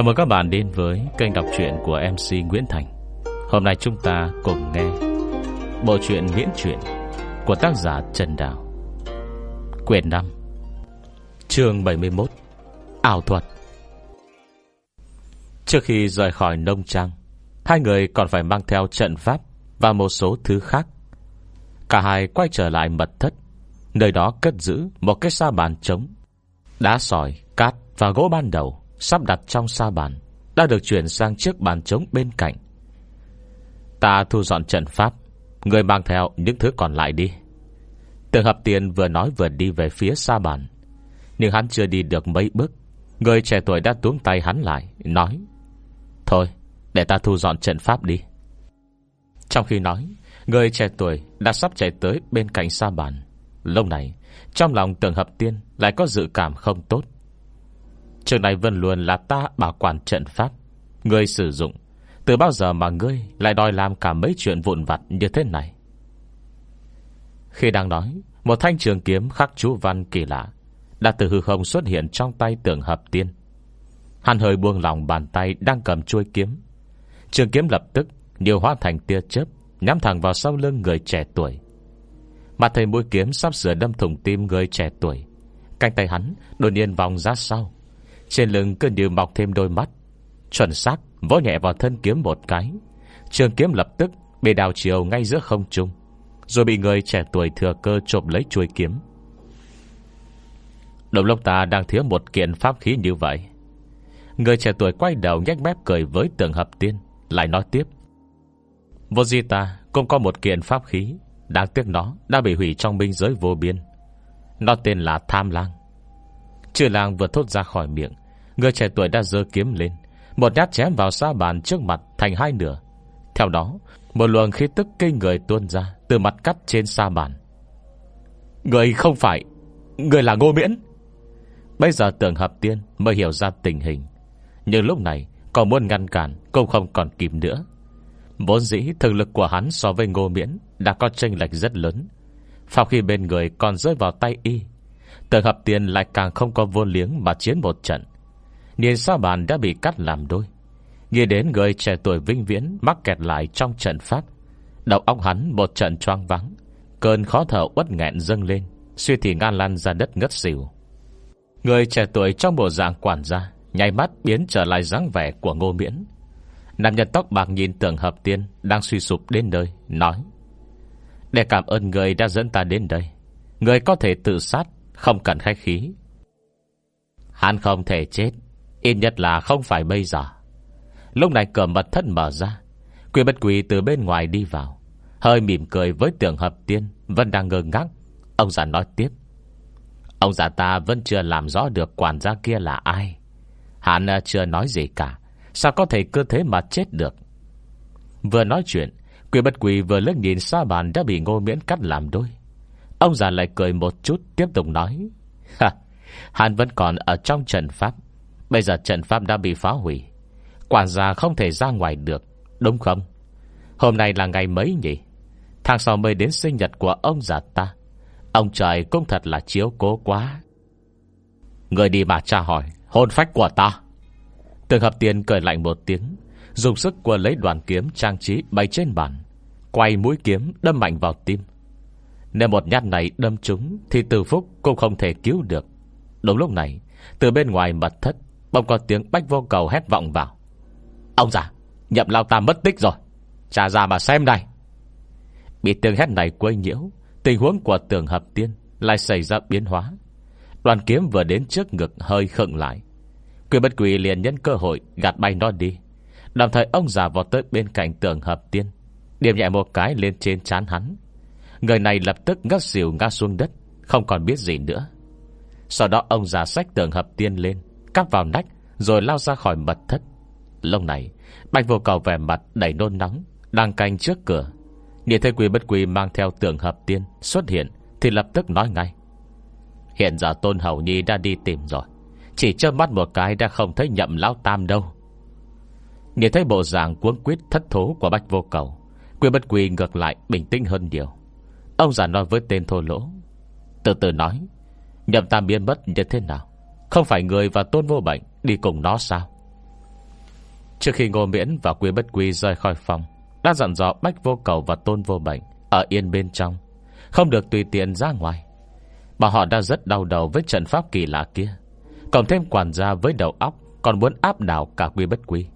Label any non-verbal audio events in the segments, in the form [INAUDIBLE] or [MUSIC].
Chào mừng các bạn đến với kênh đọc truyện của MC Nguyễn Thành. Hôm nay chúng ta cùng nghe Bộ truyện miễn truyện Của tác giả Trần Đào. Quyển 5 Chương 71 Ảo thuật. Trước khi rời khỏi nông trang Hai người còn phải mang theo trận pháp Và một số thứ khác. Cả hai quay trở lại mật thất Nơi đó cất giữ một cái sa bàn trống Đá sỏi, cát và gỗ ban đầu. Sắp đặt trong sa bàn, Đã được chuyển sang chiếc bàn trống bên cạnh. Ta thu dọn trận pháp, Người mang theo những thứ còn lại đi. Tường hợp tiền vừa nói vừa đi về phía sa bàn, Nhưng hắn chưa đi được mấy bước. Người trẻ tuổi đã túm tay hắn lại, Nói, Thôi, để ta thu dọn trận pháp đi. Trong khi nói, Người trẻ tuổi đã sắp chạy tới bên cạnh sa bàn. Lâu này, Trong lòng tường hợp tiên Lại có dự cảm không tốt. Trường này vẫn luôn là ta bảo quản trận pháp. Ngươi sử dụng. Từ bao giờ mà ngươi lại đòi làm cả mấy chuyện vụn vặt như thế này? Khi đang nói, Một thanh trường kiếm khắc chú văn kỳ lạ Đã từ hư không xuất hiện trong tay tưởng hợp tiên. Hắn hơi buông lòng bàn tay đang cầm chuôi kiếm. Trường kiếm lập tức Điều hóa thành tia chớp, Nhắm thẳng vào sau lưng người trẻ tuổi. Mà thầy mũi kiếm sắp sửa đâm thủng tim người trẻ tuổi. Cánh tay hắn đột nhiên vòng ra sau trên lưng cứ như mọc thêm đôi mắt. Chuẩn xác, vỗ nhẹ vào thân kiếm một cái. Trường kiếm lập tức Bị đào chiều ngay giữa không trung. Rồi bị người trẻ tuổi thừa cơ trộm lấy chuôi kiếm. Đồng lông ta đang thiếu một kiện pháp khí như vậy. Người trẻ tuổi quay đầu nhách mép cười với tượng hợp tiên, Lại nói tiếp. Vô di ta cũng có một kiện pháp khí, Đáng tiếc nó đã bị hủy trong binh giới vô biên. Nó tên là Tham Lang. Chư lang vừa thốt ra khỏi miệng Người trẻ tuổi đã dơ kiếm lên, Một nhát chém vào sa bàn trước mặt, thành hai nửa. Theo đó, Một luồng khí tức kinh người tuôn ra Từ mặt cắt trên sa bàn. Người không phải, Người là ngô miễn. Bây giờ tưởng hợp tiên mới hiểu ra tình hình. Nhưng lúc này, Còn muốn ngăn cản, cũng không còn kịp nữa. Vốn dĩ thực lực của hắn so với ngô miễn Đã có chênh lệch rất lớn. Sau khi bên người còn rơi vào tay y, Tưởng hợp tiên lại càng không có vô liếng Mà chiến một trận. Nhìn sao bàn đã bị cắt làm đôi. Nghĩ đến người trẻ tuổi vinh viễn Mắc kẹt lại trong trận pháp, Đầu óc hắn một trận choang vắng Cơn khó thở uất nghẹn dâng lên, Suy thì ngan lan ra đất ngất xỉu. Người trẻ tuổi trong bộ dạng quản gia Nhảy mắt biến trở lại dáng vẻ của ngô miễn. Nam nhân tóc bạc nhìn tưởng hợp tiên Đang suy sụp đến nơi, Nói, Để cảm ơn người đã dẫn ta đến đây. Người có thể tự sát, Không cần khách khí. Hắn không thể chết. Ít nhất là không phải bây giờ. Lúc này cửa mật thất mở ra. Quỷ bất quỷ từ bên ngoài đi vào. Hơi mỉm cười với tưởng hợp tiên, Vẫn đang ngơ ngác. Ông già nói tiếp. Ông già ta vẫn chưa làm rõ được quản gia kia là ai. Hắn à, chưa nói gì cả. Sao có thể cơ thế mà chết được? Vừa nói chuyện Quỷ bất quỷ vừa lướt nhìn xa bàn Đã bị ngô miễn cắt làm đôi. Ông già lại cười một chút, Tiếp tục nói. [LAUGHS] Hắn vẫn còn ở trong trận pháp. Bây giờ trận pháp đã bị phá hủy. Quản gia không thể ra ngoài được, Đúng không? Hôm nay là ngày mấy nhỉ? Tháng sau mới đến sinh nhật của ông già ta. Ông trời cũng thật là chiếu cố quá. Người đi mà tra hỏi Hôn phách của ta. Tường hợp tiền cười lạnh một tiếng, Dùng sức của lấy đoàn kiếm trang trí bày trên bàn, Quay mũi kiếm đâm mạnh vào tim. Nếu một nhát này đâm trúng Thì từ phúc cũng không thể cứu được. Đúng lúc này, Từ bên ngoài mật thất Bỗng có tiếng bách vô cầu hét vọng vào. Ông già, Nhậm lao ta mất tích rồi. Trả ra mà xem này. Bị tiếng hét này quấy nhiễu, Tình huống của tường hợp tiên Lại xảy ra biến hóa. Đoàn kiếm vừa đến trước ngực hơi khựng lại. Quỷ bất quỷ liền nhân cơ hội Gạt bay nó đi. Đồng thời ông già vào tới bên cạnh tường hợp tiên, Điểm nhẹ một cái lên trên chán hắn. Người này lập tức ngất xỉu ngã xuống đất, Không còn biết gì nữa. Sau đó ông già sách tường hợp tiên lên Cắp vào nách, Rồi lao ra khỏi mật thất. Lâu này, Bạch vô cầu vẻ mặt đầy nôn nóng, Đang canh trước cửa. Nhìn thấy quỷ bất quỷ mang theo tượng hợp tiên Xuất hiện, Thì lập tức nói ngay. Hiện giờ tôn hầu nhi đã đi tìm rồi, Chỉ chơ mắt một cái đã không thấy nhậm lão tam đâu. Nhìn thấy bộ dạng cuốn quyết thất thố của bạch vô cầu Quỷ bất quỷ ngược lại bình tĩnh hơn nhiều. Ông già nói với tên thô lỗ, Từ từ nói, Nhậm tam biến mất như thế nào? Không phải người và tôn vô bệnh, Đi cùng nó sao? Trước khi Ngô Miễn và Quý Bất Quy rời khỏi phòng, Đã dặn dò Bách Vô Cầu và Tôn Vô Bệnh Ở yên bên trong, Không được tùy tiện ra ngoài. Bà họ đã rất đau đầu với trận pháp kỳ lạ kia Còn thêm quản gia với đầu óc Còn muốn áp đảo cả Quý Bất Quy.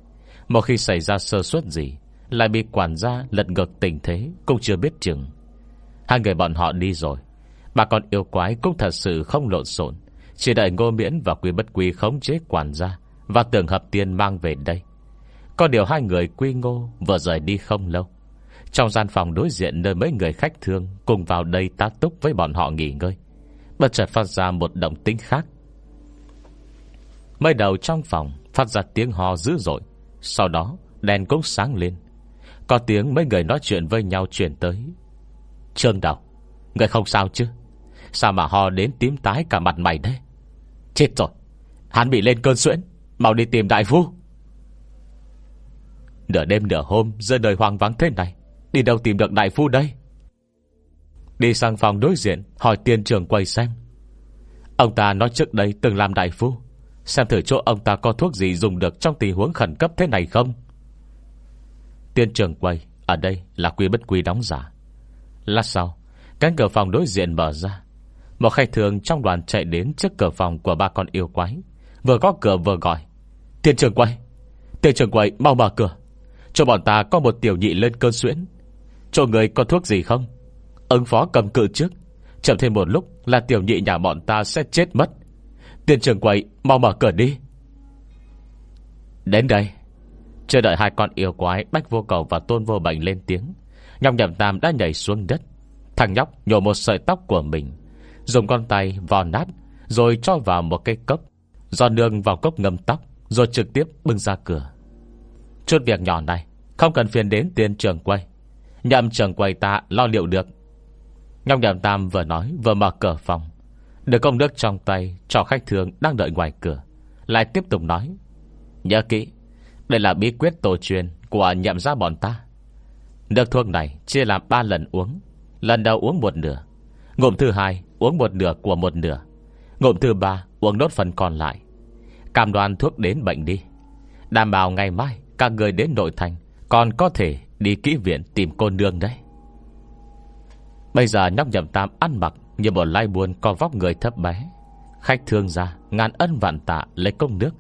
Một khi xảy ra sơ suất gì, Lại bị quản gia lật ngược tình thế Cũng chưa biết chừng. Hai người bọn họ đi rồi, Bà con yêu quái cũng thật sự không lộn xộn. Chỉ đợi ngô miễn và Quy bất Quy khống chế quản gia Và tưởng hợp tiên mang về đây. Có điều hai người quy ngô Vừa rời đi không lâu. Trong gian phòng đối diện nơi mấy người khách thương Cùng vào đây tá túc với bọn họ nghỉ ngơi, Bất chợt phát ra một động tính khác. Mới đầu trong phòng Phát ra tiếng ho dữ dội, Sau đó đèn cũng sáng lên. Có tiếng mấy người nói chuyện với nhau chuyển tới. Trương Đào, Người không sao chứ? Sao mà ho đến tím tái cả mặt mày đấy Chết rồi. Hắn bị lên cơn suyễn, Mau đi tìm đại phu. Nửa đêm nửa hôm Giờ đời hoang vắng thế này, Đi đâu tìm được đại phu đây? Đi sang phòng đối diện, Hỏi tiên trưởng quay xem. Ông ta nói trước đây từng làm đại phu. Xem thử chỗ ông ta có thuốc gì dùng được Trong tình huống khẩn cấp thế này không? Tiên trưởng quay Ở đây là quy bất quy đóng giả. Lát sau, Cánh cửa phòng đối diện mở ra. Một khai thường trong đoàn chạy đến trước cửa phòng của ba con yêu quái. Vừa có cửa vừa gọi, tiền trưởng quay tiền trưởng quay mau mở cửa. Cho bọn ta có một tiểu nhị lên cơn suyễn Cho người có thuốc gì không? Ứng phó cầm cự trước. Chậm thêm một lúc là tiểu nhị nhà bọn ta sẽ chết mất. Tiền trưởng quay mau mở cửa đi. Đến đây, Chờ đợi hai con yêu quái Bách vô cầu và tôn vô bệnh lên tiếng, Nhọc nhậm tam đã nhảy xuống đất, Thằng nhóc nhổ một sợi tóc của mình. Dùng con tay vò nát, Rồi cho vào một cái cốc. Do nương vào cốc ngâm tóc, Rồi trực tiếp bưng ra cửa. Chút việc nhỏ này, Không cần phiền đến tiền trường quay Nhậm trường quay ta lo liệu được. Nhóc nhậm tam vừa nói, vừa mở cửa phòng. Được công nước trong tay, Cho khách thường đang đợi ngoài cửa. Lại tiếp tục nói, Nhớ kỹ, Đây là bí quyết tổ truyền Của nhậm gia bọn ta. Nước thuốc này chia làm 3 lần uống, Lần đầu uống một nửa, Ngụm thứ hai uống một nửa của một nửa. Ngụm thứ ba, uống nốt phần còn lại. Cam đoan thuốc đến bệnh đi. Đảm bảo ngày mai, Các người đến nội thành, Còn có thể đi kỹ viện tìm cô nương đấy. Bây giờ nhóc nhậm tam ăn mặc Như một lai buồn có vóc người thấp bé. Khách thương ra Ngàn ân vạn tạ lấy công nước.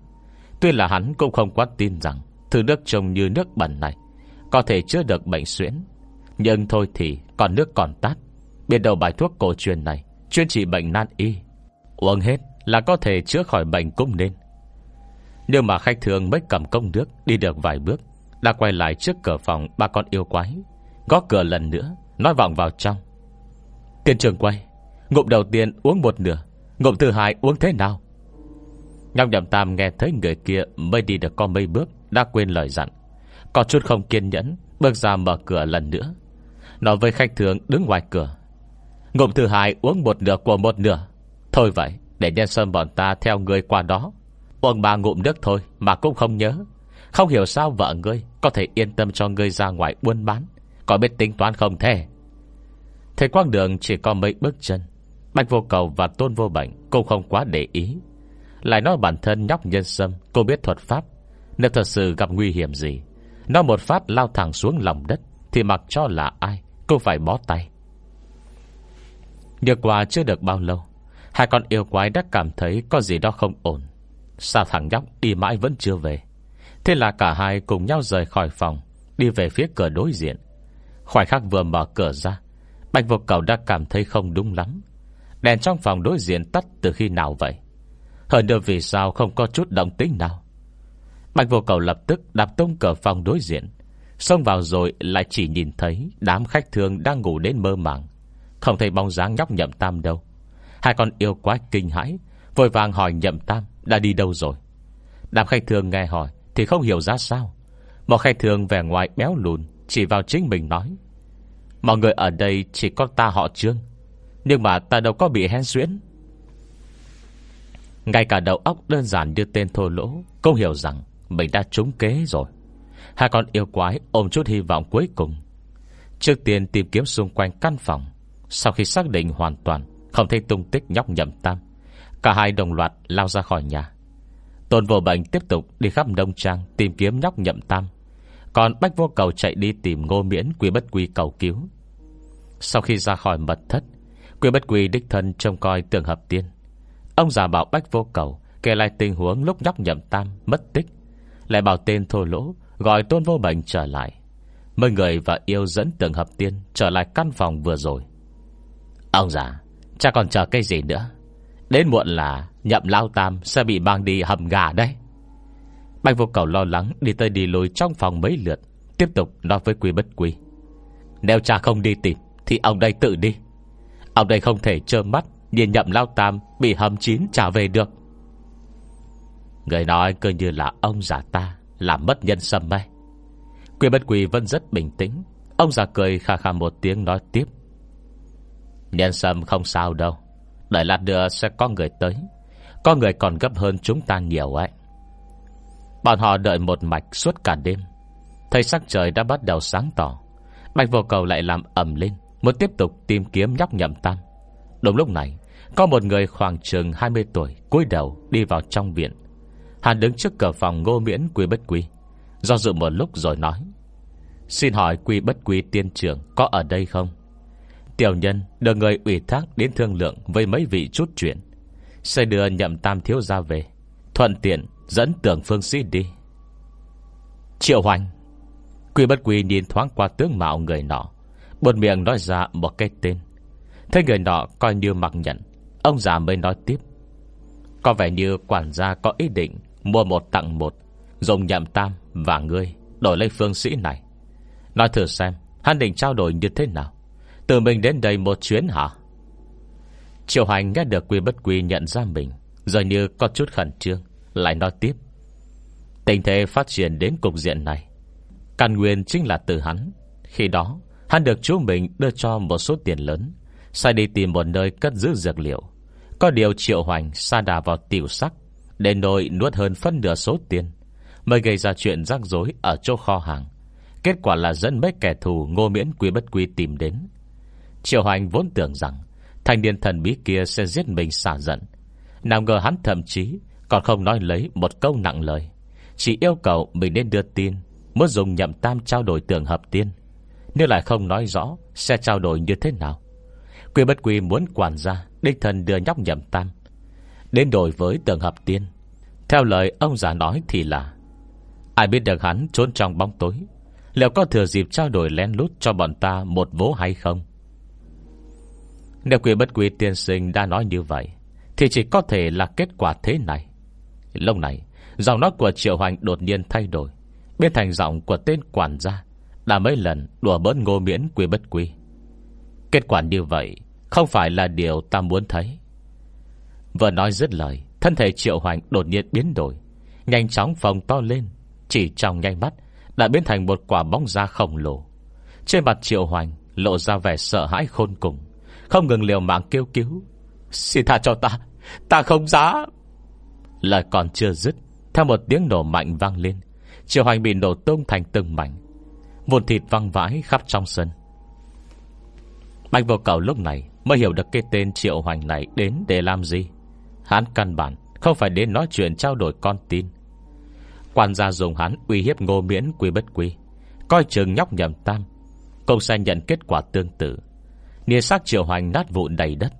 Tuy là hắn cũng không quá tin rằng Thứ nước trông như nước bẩn này Có thể chữa được bệnh suyễn Nhưng thôi thì còn nước còn tát. Biết đầu bài thuốc cổ truyền này Chuyên trị bệnh nan y. Uống hết là có thể chữa khỏi bệnh cũng nên. Nhưng mà khách thường mới cầm công nước Đi được vài bước, Đã quay lại trước cửa phòng ba con yêu quái Gó cửa lần nữa, Nói vọng vào trong. Tiên trường quay, Ngụm đầu tiên uống một nửa, Ngụm thứ hai uống thế nào? Nhọc nhầm tam nghe thấy người kia Mới đi được có mấy bước, Đã quên lời dặn. Có chút không kiên nhẫn, Bước ra mở cửa lần nữa. Nói với khách thường đứng ngoài cửa Ngụm thứ hai uống một nửa của một nửa. Thôi vậy, để nhân sâm bọn ta theo người qua đó. Uống ba ngụm nước thôi Mà cũng không nhớ. Không hiểu sao vợ ngươi Có thể yên tâm cho ngươi ra ngoài buôn bán. Có biết tính toán không thế? Thế quang đường chỉ có mấy bước chân. Bạch vô cầu và tôn vô bệnh Cũng không quá để ý. Lại nói bản thân nhóc nhân sâm, Cô biết thuật pháp. Nếu thật sự gặp nguy hiểm gì Nó một phát lao thẳng xuống lòng đất, Thì mặc cho là ai Cũng phải bó tay. Nhưng qua chưa được bao lâu, Hai con yêu quái đã cảm thấy Có gì đó không ổn. Sao thằng nhóc đi mãi vẫn chưa về. Thế là cả hai cùng nhau rời khỏi phòng, Đi về phía cửa đối diện. Khoảnh khắc vừa mở cửa ra, Bạch vô cầu đã cảm thấy không đúng lắm. Đèn trong phòng đối diện tắt từ khi nào vậy? Hơn nữa vì sao không có chút động tính nào? Bạch vô cầu lập tức đạp tung cửa phòng đối diện, Xông vào rồi lại chỉ nhìn thấy Đám khách thường đang ngủ đến mơ màng. Không thấy bóng dáng nhóc nhậm tam đâu. Hai con yêu quá kinh hãi, Vội vàng hỏi nhậm tam, đã đi đâu rồi? Đàm khách thường nghe hỏi Thì không hiểu ra sao. Một khách thường vẻ ngoài béo lùn, Chỉ vào chính mình nói, Mọi người ở đây chỉ có ta họ trương, Nhưng mà ta đâu có bị hen xuyễn. Ngay cả đầu óc đơn giản như tên thô lỗ Cũng hiểu rằng Mình đã trúng kế rồi. Hai con yêu quái ôm chút hy vọng cuối cùng. Trước tiên tìm kiếm xung quanh căn phòng sau khi xác định hoàn toàn, Không thấy tung tích nhóc nhậm tam, Cả hai đồng loạt lao ra khỏi nhà. Tôn vô bệnh tiếp tục đi khắp nông trang Tìm kiếm nhóc nhậm tam, Còn bách vô cầu chạy đi tìm ngô miễn Quy bất quy cầu cứu. Sau khi ra khỏi mật thất, Quy bất quy đích thân trông coi tường hợp tiên. Ông già bảo bách vô cầu Kể lại tình huống lúc nhóc nhậm tam Mất tích, Lại bảo tên thô lỗ Gọi tôn vô bệnh trở lại. Mời người và yêu dẫn tường hợp tiên Trở lại căn phòng vừa rồi. Ông già, Cha còn chờ cái gì nữa? Đến muộn là nhậm lao tam Sẽ bị mang đi hầm gà đấy. Bạch vô cầu lo lắng Đi tới đi lùi trong phòng mấy lượt, Tiếp tục nói với quý bất quý Nếu cha không đi tìm, Thì ông đây tự đi. Ông đây không thể trơ mắt Nhìn nhậm lao tam bị hầm chín trả về được. Người nói cơ như là ông già ta Làm mất nhân sâm ấy. Quý bất quý vẫn rất bình tĩnh. Ông già cười khà khà một tiếng nói tiếp. Nhân sâm không sao đâu. Đợi lát nữa sẽ có người tới. Có người còn gấp hơn chúng ta nhiều ấy. Bọn họ đợi một mạch suốt cả đêm. Thấy sắc trời đã bắt đầu sáng tỏ. Bạch vô cầu lại làm ẩm lên, Muốn tiếp tục tìm kiếm nhóc nhậm tam. Đúng lúc này, Có một người khoảng chừng 20 tuổi cúi đầu đi vào trong viện. Hắn đứng trước cửa phòng ngô miễn quy bất quy. Do dự một lúc rồi nói, Xin hỏi quy bất quy tiên trưởng Có ở đây không? Tiểu nhân được người ủy thác đến thương lượng Với mấy vị chút chuyện. Sẽ đưa nhậm tam thiếu ra về, Thuận tiện dẫn tưởng phương sĩ đi. Triệu hoành, Quy bất quy nhìn thoáng qua tướng mạo người nọ, Buồn miệng nói ra một cái tên. Thấy người nọ coi như mặc nhận Ông già mới nói tiếp. Có vẻ như quản gia có ý định Mua một tặng một, Dùng nhậm tam và ngươi Đổi lấy phương sĩ này. Nói thử xem, Hắn định trao đổi như thế nào? Tự mình đến đây một chuyến hả? Triệu hành nghe được quy bất quy nhận ra mình, rồi như có chút khẩn trương, Lại nói tiếp. Tình thế phát triển đến cục diện này, Căn nguyên chính là từ hắn. Khi đó, Hắn được chú mình đưa cho một số tiền lớn, Sai đi tìm một nơi cất giữ dược liệu. Có điều triệu hoành Sa đà vào tiểu sắc, Để nội nuốt hơn phân nửa số tiền, Mới gây ra chuyện rắc rối Ở chỗ kho hàng. Kết quả là dẫn mấy kẻ thù ngô miễn quý bất quý tìm đến Triệu Hoành vốn tưởng rằng Thanh niên thần bí kia sẽ giết mình xả giận. Nào ngờ hắn thậm chí Còn không nói lấy một câu nặng lời. Chỉ yêu cầu mình nên đưa tin, Muốn dùng nhậm tam trao đổi tưởng hợp tiên Nếu lại không nói rõ Sẽ trao đổi như thế nào. Quy bất quy muốn quản gia Đích thần đưa nhóc nhậm tam Đến đổi với tưởng hợp tiên. Theo lời ông già nói thì là, Ai biết được hắn trốn trong bóng tối, Liệu có thừa dịp trao đổi lén lút cho bọn ta một vố hay không? Nếu quy bất quy tiên sinh đã nói như vậy, Thì chỉ có thể là kết quả thế này. Lúc này, Giọng nói của Triệu Hoành đột nhiên thay đổi. Biến thành giọng của tên quản gia Đã mấy lần đùa bớt ngô miễn quy bất quy Kết quả như vậy Không phải là điều ta muốn thấy. Vừa nói dứt lời, Thân thể Triệu Hoành đột nhiên biến đổi, Nhanh chóng phồng to lên, Chỉ trong nhanh mắt Đã biến thành một quả bóng da khổng lồ. Trên mặt Triệu Hoành Lộ ra vẻ sợ hãi khôn cùng không ngừng liều mạng kêu cứu. Xin tha cho ta. Ta không giá Lời còn chưa dứt, Theo một tiếng nổ mạnh vang lên. Triệu hoành bị nổ tung thành từng mảnh. Vụn thịt văng vãi khắp trong sân. Bạch vô cầu lúc này Mới hiểu được cái tên Triệu Hoành này đến để làm gì. Hắn căn bản Không phải đến nói chuyện trao đổi con tin. Quan gia dùng hắn uy hiếp ngô miễn quy bất quy, Coi chừng nhóc nhầm tam Công sai nhận kết quả tương tự. Nia xác triệu hoành nát vụn đầy đất.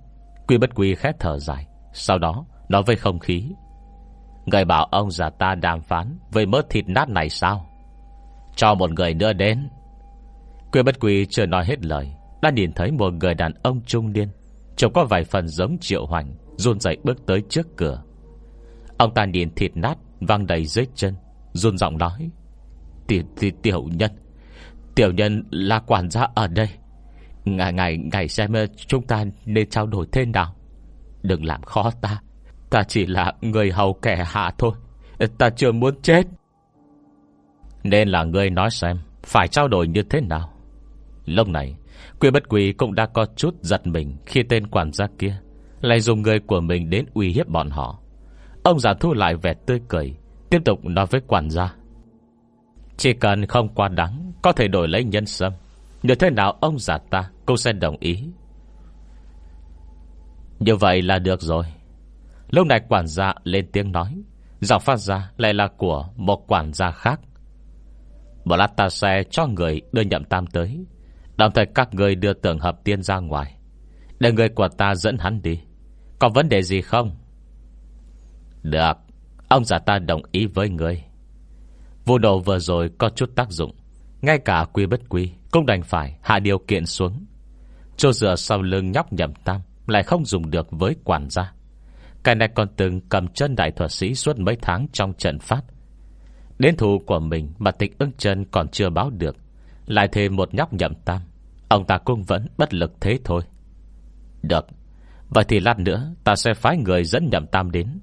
Quy bất quy khét thở dài. Sau đó nói với không khí. Người bảo ông già ta đàm phán Với mớ thịt nát này sao? Cho một người nữa đến. Quy bất quy chưa nói hết lời Đã nhìn thấy một người đàn ông trung niên Trông có vài phần giống triệu hoành Run dậy bước tới trước cửa. Ông ta nhìn thịt nát Văng đầy dưới chân Run giọng nói Tiểu, tiểu, tiểu nhân Tiểu nhân là quản gia ở đây ngày ngày ngày xem ờ, chúng ta nên trao đổi thế nào? Đừng làm khó ta. Ta chỉ là người hầu kẻ hạ thôi. Ờ, ta chưa muốn chết. Nên là ngươi nói xem, Phải trao đổi như thế nào? Lúc này, Quy bất quỳ cũng đã có chút giật mình Khi tên quản gia kia Lại dùng người của mình đến uy hiếp bọn họ. Ông già thu lại vẻ tươi cười, Tiếp tục nói với quản gia. Chỉ cần không quá đắng Có thể đổi lấy nhân sâm như thế nào ông già ta, Cô sẽ đồng ý? Như vậy là được rồi. Lúc này quản gia lên tiếng nói, Giọng phát ra lại là của một quản gia khác. Một lát ta sẽ cho người đưa nhậm tam tới, Đồng thời các người đưa tưởng hợp tiên ra ngoài. Để người của ta dẫn hắn đi. Có vấn đề gì không? Được, Ông già ta đồng ý với người. Vụ nổ vừa rồi có chút tác dụng, Ngay cả quy bất quy. Cũng đành phải hạ điều kiện xuống. Chỗ dựa sau lưng nhóc nhậm tam Lại không dùng được với quản gia. Cái này còn từng cầm chân đại thuật sĩ Suốt mấy tháng trong trận phát Đến thù của mình Mà tịch ưng chân còn chưa báo được. Lại thêm một nhóc nhậm tam, Ông ta cũng vẫn bất lực thế thôi. Được, Vậy thì lát nữa ta sẽ phái người dẫn nhậm tam đến.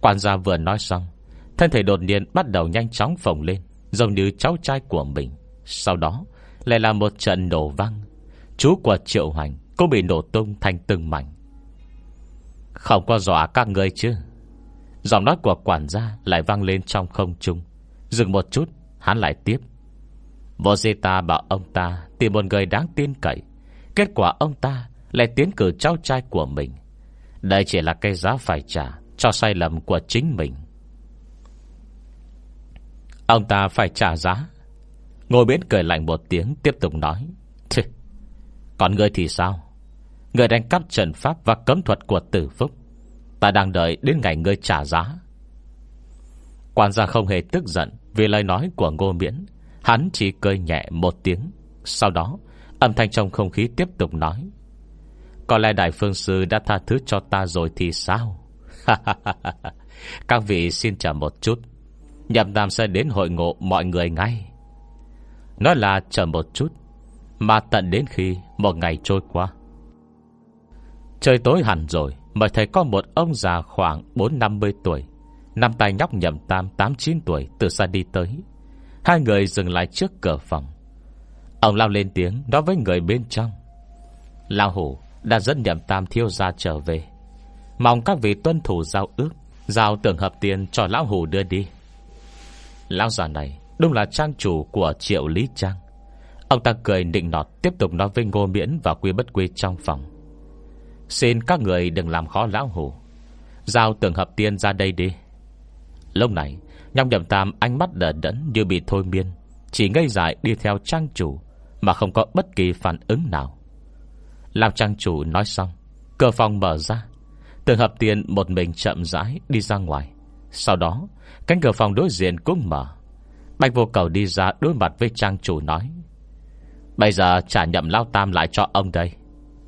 Quản gia vừa nói xong, Thân thể đột nhiên bắt đầu nhanh chóng phồng lên, Giống như cháu trai của mình. Sau đó lại là một trận nổ văng, Chú của triệu Hoành Cũng bị nổ tung thành từng mảnh. Không có dọa các người chứ? Giọng nói của quản gia Lại vang lên trong không trung. Dừng một chút hắn lại tiếp. Vô di ta bảo ông ta Tìm một người đáng tin cậy. Kết quả ông ta lại tiến cử cháu trai của mình. Đây chỉ là cái giá phải trả Cho sai lầm của chính mình. Ông ta phải trả giá. Ngồi biến cười lạnh một tiếng, Tiếp tục nói Còn người thì sao? Người đánh cắp trần pháp và cấm thuật của tử phúc. Ta đang đợi đến ngày ngươi trả giá. Quan gia không hề tức giận Vì lời nói của ngô miễn. Hắn chỉ cười nhẹ một tiếng. Sau đó, âm thanh trong không khí tiếp tục nói, Có lẽ Đại Phương Sư đã tha thứ cho ta rồi thì sao? Các vị xin chờ một chút. Nhậm Nam sẽ đến hội ngộ mọi người ngay. Nói là chờ một chút, Mà tận đến khi Một ngày trôi qua. Trời tối hẳn rồi Mới thấy có một ông già khoảng 4-50 tuổi Năm tay nhóc nhậm tam 8-9 tuổi Từ xa đi tới. Hai người dừng lại trước cửa phòng. Ông lao lên tiếng Nói với người bên trong. Lao hủ đã dẫn nhậm tam thiêu ra trở về. Mong các vị tuân thủ giao ước, Giao tưởng hợp tiền cho lão hủ đưa đi. Lão già này Đúng là trang chủ của triệu Lý Trang. Ông ta cười định nọt, Tiếp tục nói với Ngô Miễn và Quy Bất Quy trong phòng. Xin các người đừng làm khó lão hủ. Giao tưởng hợp tiên ra đây đi. Lúc này, Nhong nhầm tam ánh mắt đỡ đẫn như bị thôi miên, Chỉ ngây dại đi theo trang chủ Mà không có bất kỳ phản ứng nào. Làm trang chủ nói xong, Cửa phòng mở ra. Tường hợp tiên một mình chậm rãi đi ra ngoài. Sau đó, Cánh cửa phòng đối diện cũng mở. Bạch vô cầu đi ra đối mặt với trang chủ nói, Bây giờ trả nhậm lao tam lại cho ông đây.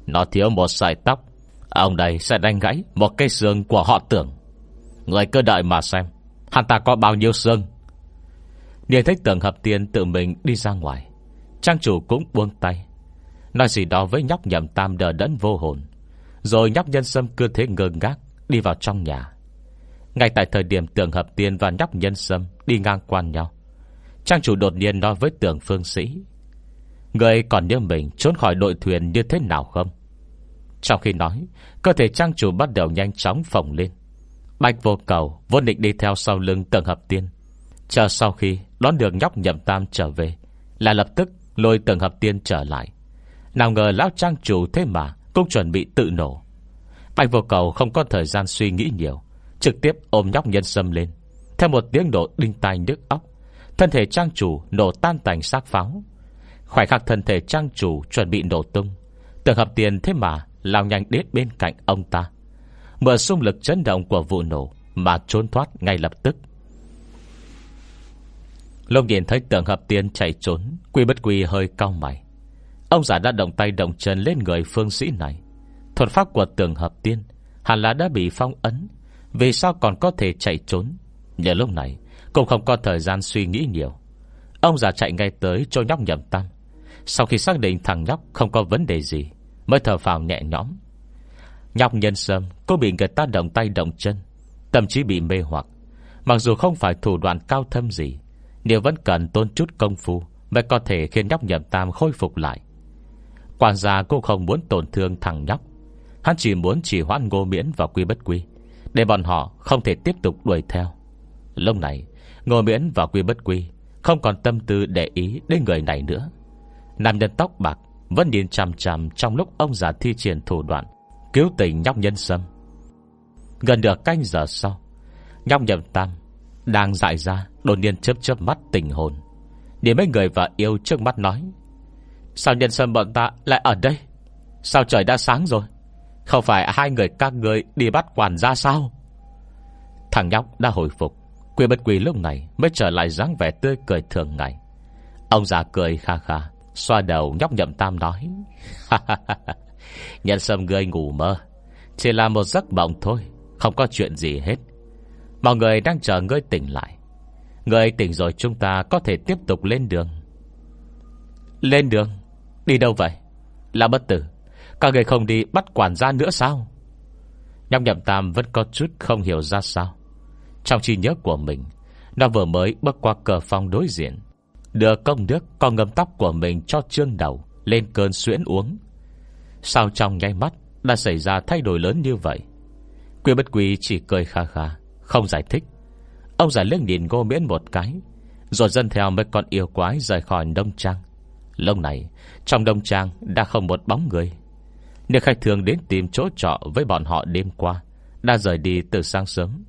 Nó thiếu một sợi tóc. Ông đây sẽ đánh gãy Một cây xương của họ tưởng. Người cứ đợi mà xem, Hắn ta có bao nhiêu xương? Nhìn thấy tưởng hợp tiên tự mình đi ra ngoài, Trang chủ cũng buông tay. Nói gì đó với nhóc nhậm tam đờ đẫn vô hồn, Rồi nhóc nhân sâm cứ thế ngơ ngác Đi vào trong nhà. Ngay tại thời điểm tường hợp tiên và nhóc nhân sâm Đi ngang quan nhau Trang chủ đột nhiên nói với tường phương sĩ. Người còn nhớ mình trốn khỏi đội thuyền như thế nào không? Trong khi nói, Cơ thể trang chủ bắt đầu nhanh chóng phồng lên. Bạch vô cầu Vô định đi theo sau lưng tầng hợp tiên. Chờ sau khi đón được nhóc nhậm tam trở về, Là lập tức lôi tầng hợp tiên trở lại. Nào ngờ lão trang chủ thế mà Cũng chuẩn bị tự nổ. Bạch vô cầu không có thời gian suy nghĩ nhiều, Trực tiếp ôm nhóc nhân sâm lên. Theo một tiếng nổ đinh tai nước óc Thân thể trang chủ nổ tan tành xác pháo. Khoảnh khắc thân thể trang chủ Chuẩn bị nổ tung, Tưởng hợp tiền thế mà lao nhanh đến bên cạnh ông ta. Mượn xung lực chấn động của vụ nổ Mà trốn thoát ngay lập tức. Lúc nhìn thấy tưởng hợp tiên chạy trốn, Quy bất quy hơi cao mày. Ông già đã động tay động chân lên người phương sĩ này. Thuật pháp của tưởng hợp tiên Hẳn là đã bị phong ấn, vì sao còn có thể chạy trốn? Nhờ lúc này cũng không có thời gian suy nghĩ nhiều. Ông già chạy ngay tới cho nhóc nhầm tam Sau khi xác định thằng nhóc không có vấn đề gì, Mới thở phào nhẹ nhõm. Nhóc nhân sâm Cô bị người ta động tay động chân Tâm trí bị mê hoặc. Mặc dù không phải thủ đoạn cao thâm gì Nếu vẫn cần tôn chút công phu Mới có thể khiến nhóc nhầm tam khôi phục lại. Quản gia cũng không muốn tổn thương thằng nhóc. Hắn chỉ muốn chỉ hoãn ngô miễn và quy bất quy, để bọn họ không thể tiếp tục đuổi theo. Lúc này Ngô Miễn và Quy Bất Quy Không còn tâm tư để ý đến người này nữa. Nam nhân tóc bạc Vẫn nhìn chằm chằm trong lúc ông già thi triển thủ đoạn Cứu tình nhóc nhân sâm. Gần được canh giờ sau, Nhóc nhầm tam Đang dại ra Đột nhiên chớp chớp mắt tình hồn. Để mấy người và yêu trước mắt nói, Sao nhân sâm bọn ta lại ở đây? Sao trời đã sáng rồi? Không phải hai người các người đi bắt quản ra sao? Thằng nhóc đã hồi phục Quy bất quỷ lúc này Mới trở lại dáng vẻ tươi cười thường ngày. Ông già cười kha kha, Xoa đầu nhóc nhậm tam nói Nhân sâm ngươi ngủ mơ. Chỉ là một giấc mộng thôi, Không có chuyện gì hết. Mọi người đang chờ ngươi tỉnh lại. Ngươi tỉnh rồi chúng ta có thể tiếp tục lên đường. Lên đường? Đi đâu vậy? Là bất tử, Các người không đi bắt quản gia nữa sao? Nhóc nhậm tam vẫn có chút không hiểu ra sao. Trong trí nhớ của mình, Nó vừa mới bước qua cờ phòng đối diện, Đưa công đức Con ngâm tóc của mình cho trương đầu Lên cơn xuyễn uống. Sao trong nháy mắt Đã xảy ra thay đổi lớn như vậy? Quy bất quý chỉ cười kha kha, Không giải thích. Ông già lưng nhìn ngô miễn một cái, Rồi dân theo mấy con yêu quái rời khỏi đông trang. Lâu này, Trong đông trang đã không một bóng người. Nếu khách thường đến tìm chỗ trọ Với bọn họ đêm qua, Đã rời đi từ sáng sớm.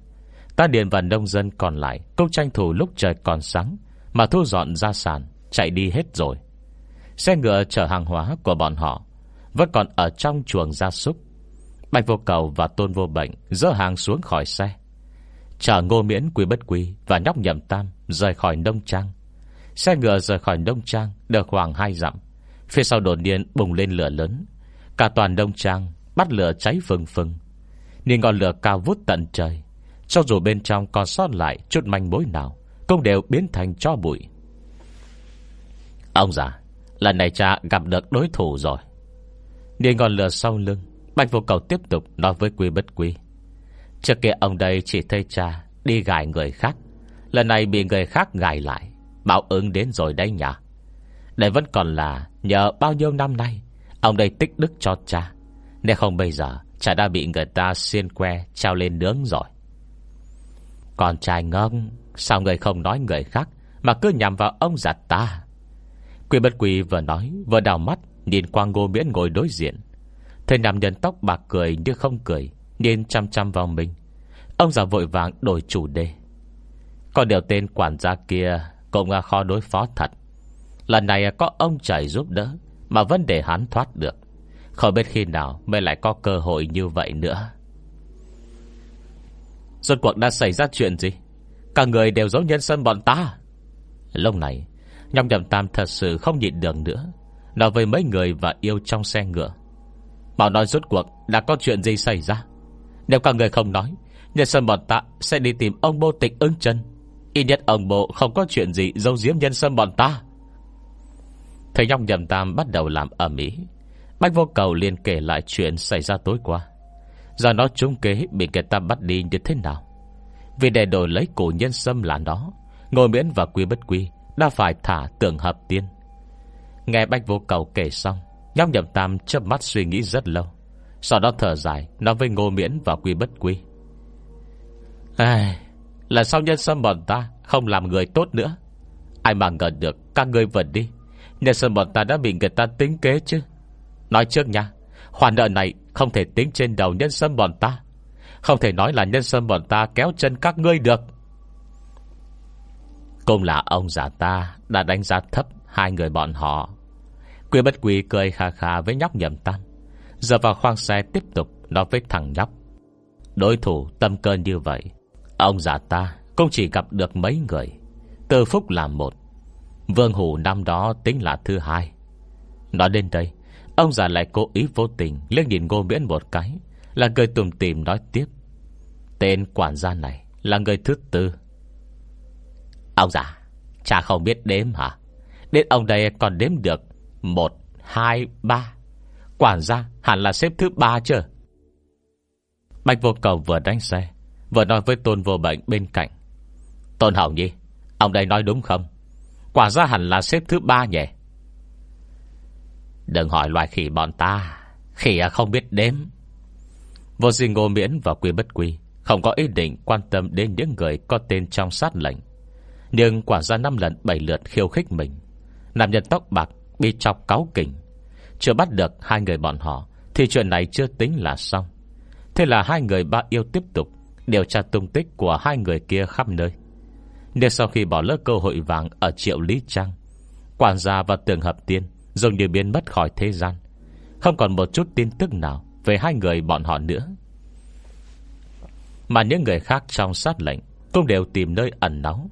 Ta điện và nông dân còn lại Cũng tranh thủ lúc trời còn sáng, Mà thu dọn ra sàn, Chạy đi hết rồi. Xe ngựa chở hàng hóa của bọn họ, Vẫn còn ở trong chuồng gia súc. Bạch vô cầu và tôn vô bệnh Dỡ hàng xuống khỏi xe. Chở ngô miễn, quý bất quý Và nhóc nhậm tam rời khỏi nông trang. Xe ngựa rời khỏi nông trang Được khoảng hai dặm. Phía sau đồn điên bùng lên lửa lớn. Cả toàn nông trang bắt lửa cháy phừng phừng. Nhìn ngọn lửa cao vút tận trời. Cho dù bên trong còn sót lại Chút manh mối nào, Cũng đều biến thành cho bụi. Ông già, Lần này cha gặp được đối thủ rồi. Đi ngọn lửa sau lưng, Bạch vô cầu tiếp tục nói với quy bất quy. Trước kia ông đây chỉ thấy cha Đi gài người khác, Lần này bị người khác gài lại bảo ứng đến rồi đây nhỉ? Đây vẫn còn là nhờ bao nhiêu năm nay, Ông đây tích đức cho cha, Nếu không bây giờ, Cha đã bị người ta xiên que trao lên nướng rồi con trai ngông Sao người không nói người khác Mà cứ nhằm vào ông giặt ta? Quy bất quỷ vừa nói, Vừa đào mắt, Nhìn qua ngô miễn ngồi đối diện. Thầy nằm nhân tóc bạc cười như không cười, Nhìn chăm chăm vào mình. Ông già vội vàng đổi chủ đề. Còn điều tên quản gia kia Cũng à, khó đối phó thật. Lần này à, có ông trời giúp đỡ Mà vấn đề hắn thoát được. Không biết khi nào mới lại có cơ hội như vậy nữa. Rốt cuộc đã xảy ra chuyện gì? Cả người đều giống nhân sân bọn ta à? Lúc này Nhong nhầm tam thật sự không nhịn được nữa. Nói với mấy người và yêu trong xe ngựa. Bảo nói rốt cuộc đã có chuyện gì xảy ra? Nếu cả người không nói, Nhân sân bọn ta sẽ đi tìm ông bô tịch ưng chân. Ít nhất ông bộ không có chuyện gì Dâu diếm nhân sân bọn ta. Thầy nhong nhầm tam bắt đầu làm ở Mỹ Bách vô cầu liền kể lại chuyện xảy ra tối qua do nó trúng kế bị người ta bắt đi như thế nào? Vì để đổi lấy cổ nhân sâm là nó Ngồi miễn và quy bất quy Đã phải thả tưởng hợp tiên. Nghe Bách vô cầu kể xong Nhóc nhậm tam chớp mắt suy nghĩ rất lâu. Sau đó thở dài Nói với ngô miễn và quy bất quy. Ai, Là sao nhân sâm bọn ta Không làm người tốt nữa? Ai mà ngờ được các ngươi vẫn đi Nhân sâm bọn ta đã bị người ta tính kế chứ? Nói trước nha. Khoản nợ này không thể tính trên đầu nhân sâm bọn ta. Không thể nói là nhân sâm bọn ta Kéo chân các ngươi được. Cũng là ông già ta Đã đánh giá thấp hai người bọn họ. Quy bất quy cười khà khà với nhóc nhầm tan. Giờ vào khoang xe tiếp tục Nói với thằng nhóc. Đối thủ tâm cơn như vậy, Ông già ta cũng chỉ gặp được mấy người. Từ phúc là một, Vương Hủ năm đó tính là thứ hai. Nói đến đây Ông già lại cố ý vô tình Liếc nhìn ngô miễn một cái Là người tùm tìm nói tiếp. Tên quản gia này là người thứ tư. Ông già Chả không biết đếm hả? Đến ông đây còn đếm được Một, hai, ba. Quản gia hẳn là xếp thứ ba chưa Bạch vô cầu vừa đánh xe Vừa nói với tôn vô bệnh bên cạnh. Tôn Hảo Nhi Ông đây nói đúng không? Quả ra hẳn là xếp thứ ba nhỉ? Đừng hỏi loài khỉ bọn ta. Khỉ à, không biết đếm. Vô duy ngô miễn và quy bất quy Không có ý định quan tâm đến những người Có tên trong sát lệnh. Nhưng quả ra năm lần bảy lượt khiêu khích mình. Nam nhân tóc bạc Bị chọc cáo kỉnh. Chưa bắt được hai người bọn họ Thì chuyện này chưa tính là xong. Thế là hai người ba yêu tiếp tục Điều tra tung tích của hai người kia khắp nơi. Nên sau khi bỏ lỡ cơ hội vàng Ở triệu Lý trăng, Quản gia và tường hợp tiên Dường như biến mất khỏi thế gian. Không còn một chút tin tức nào Về hai người bọn họ nữa. Mà những người khác trong sát lệnh Cũng đều tìm nơi ẩn náu.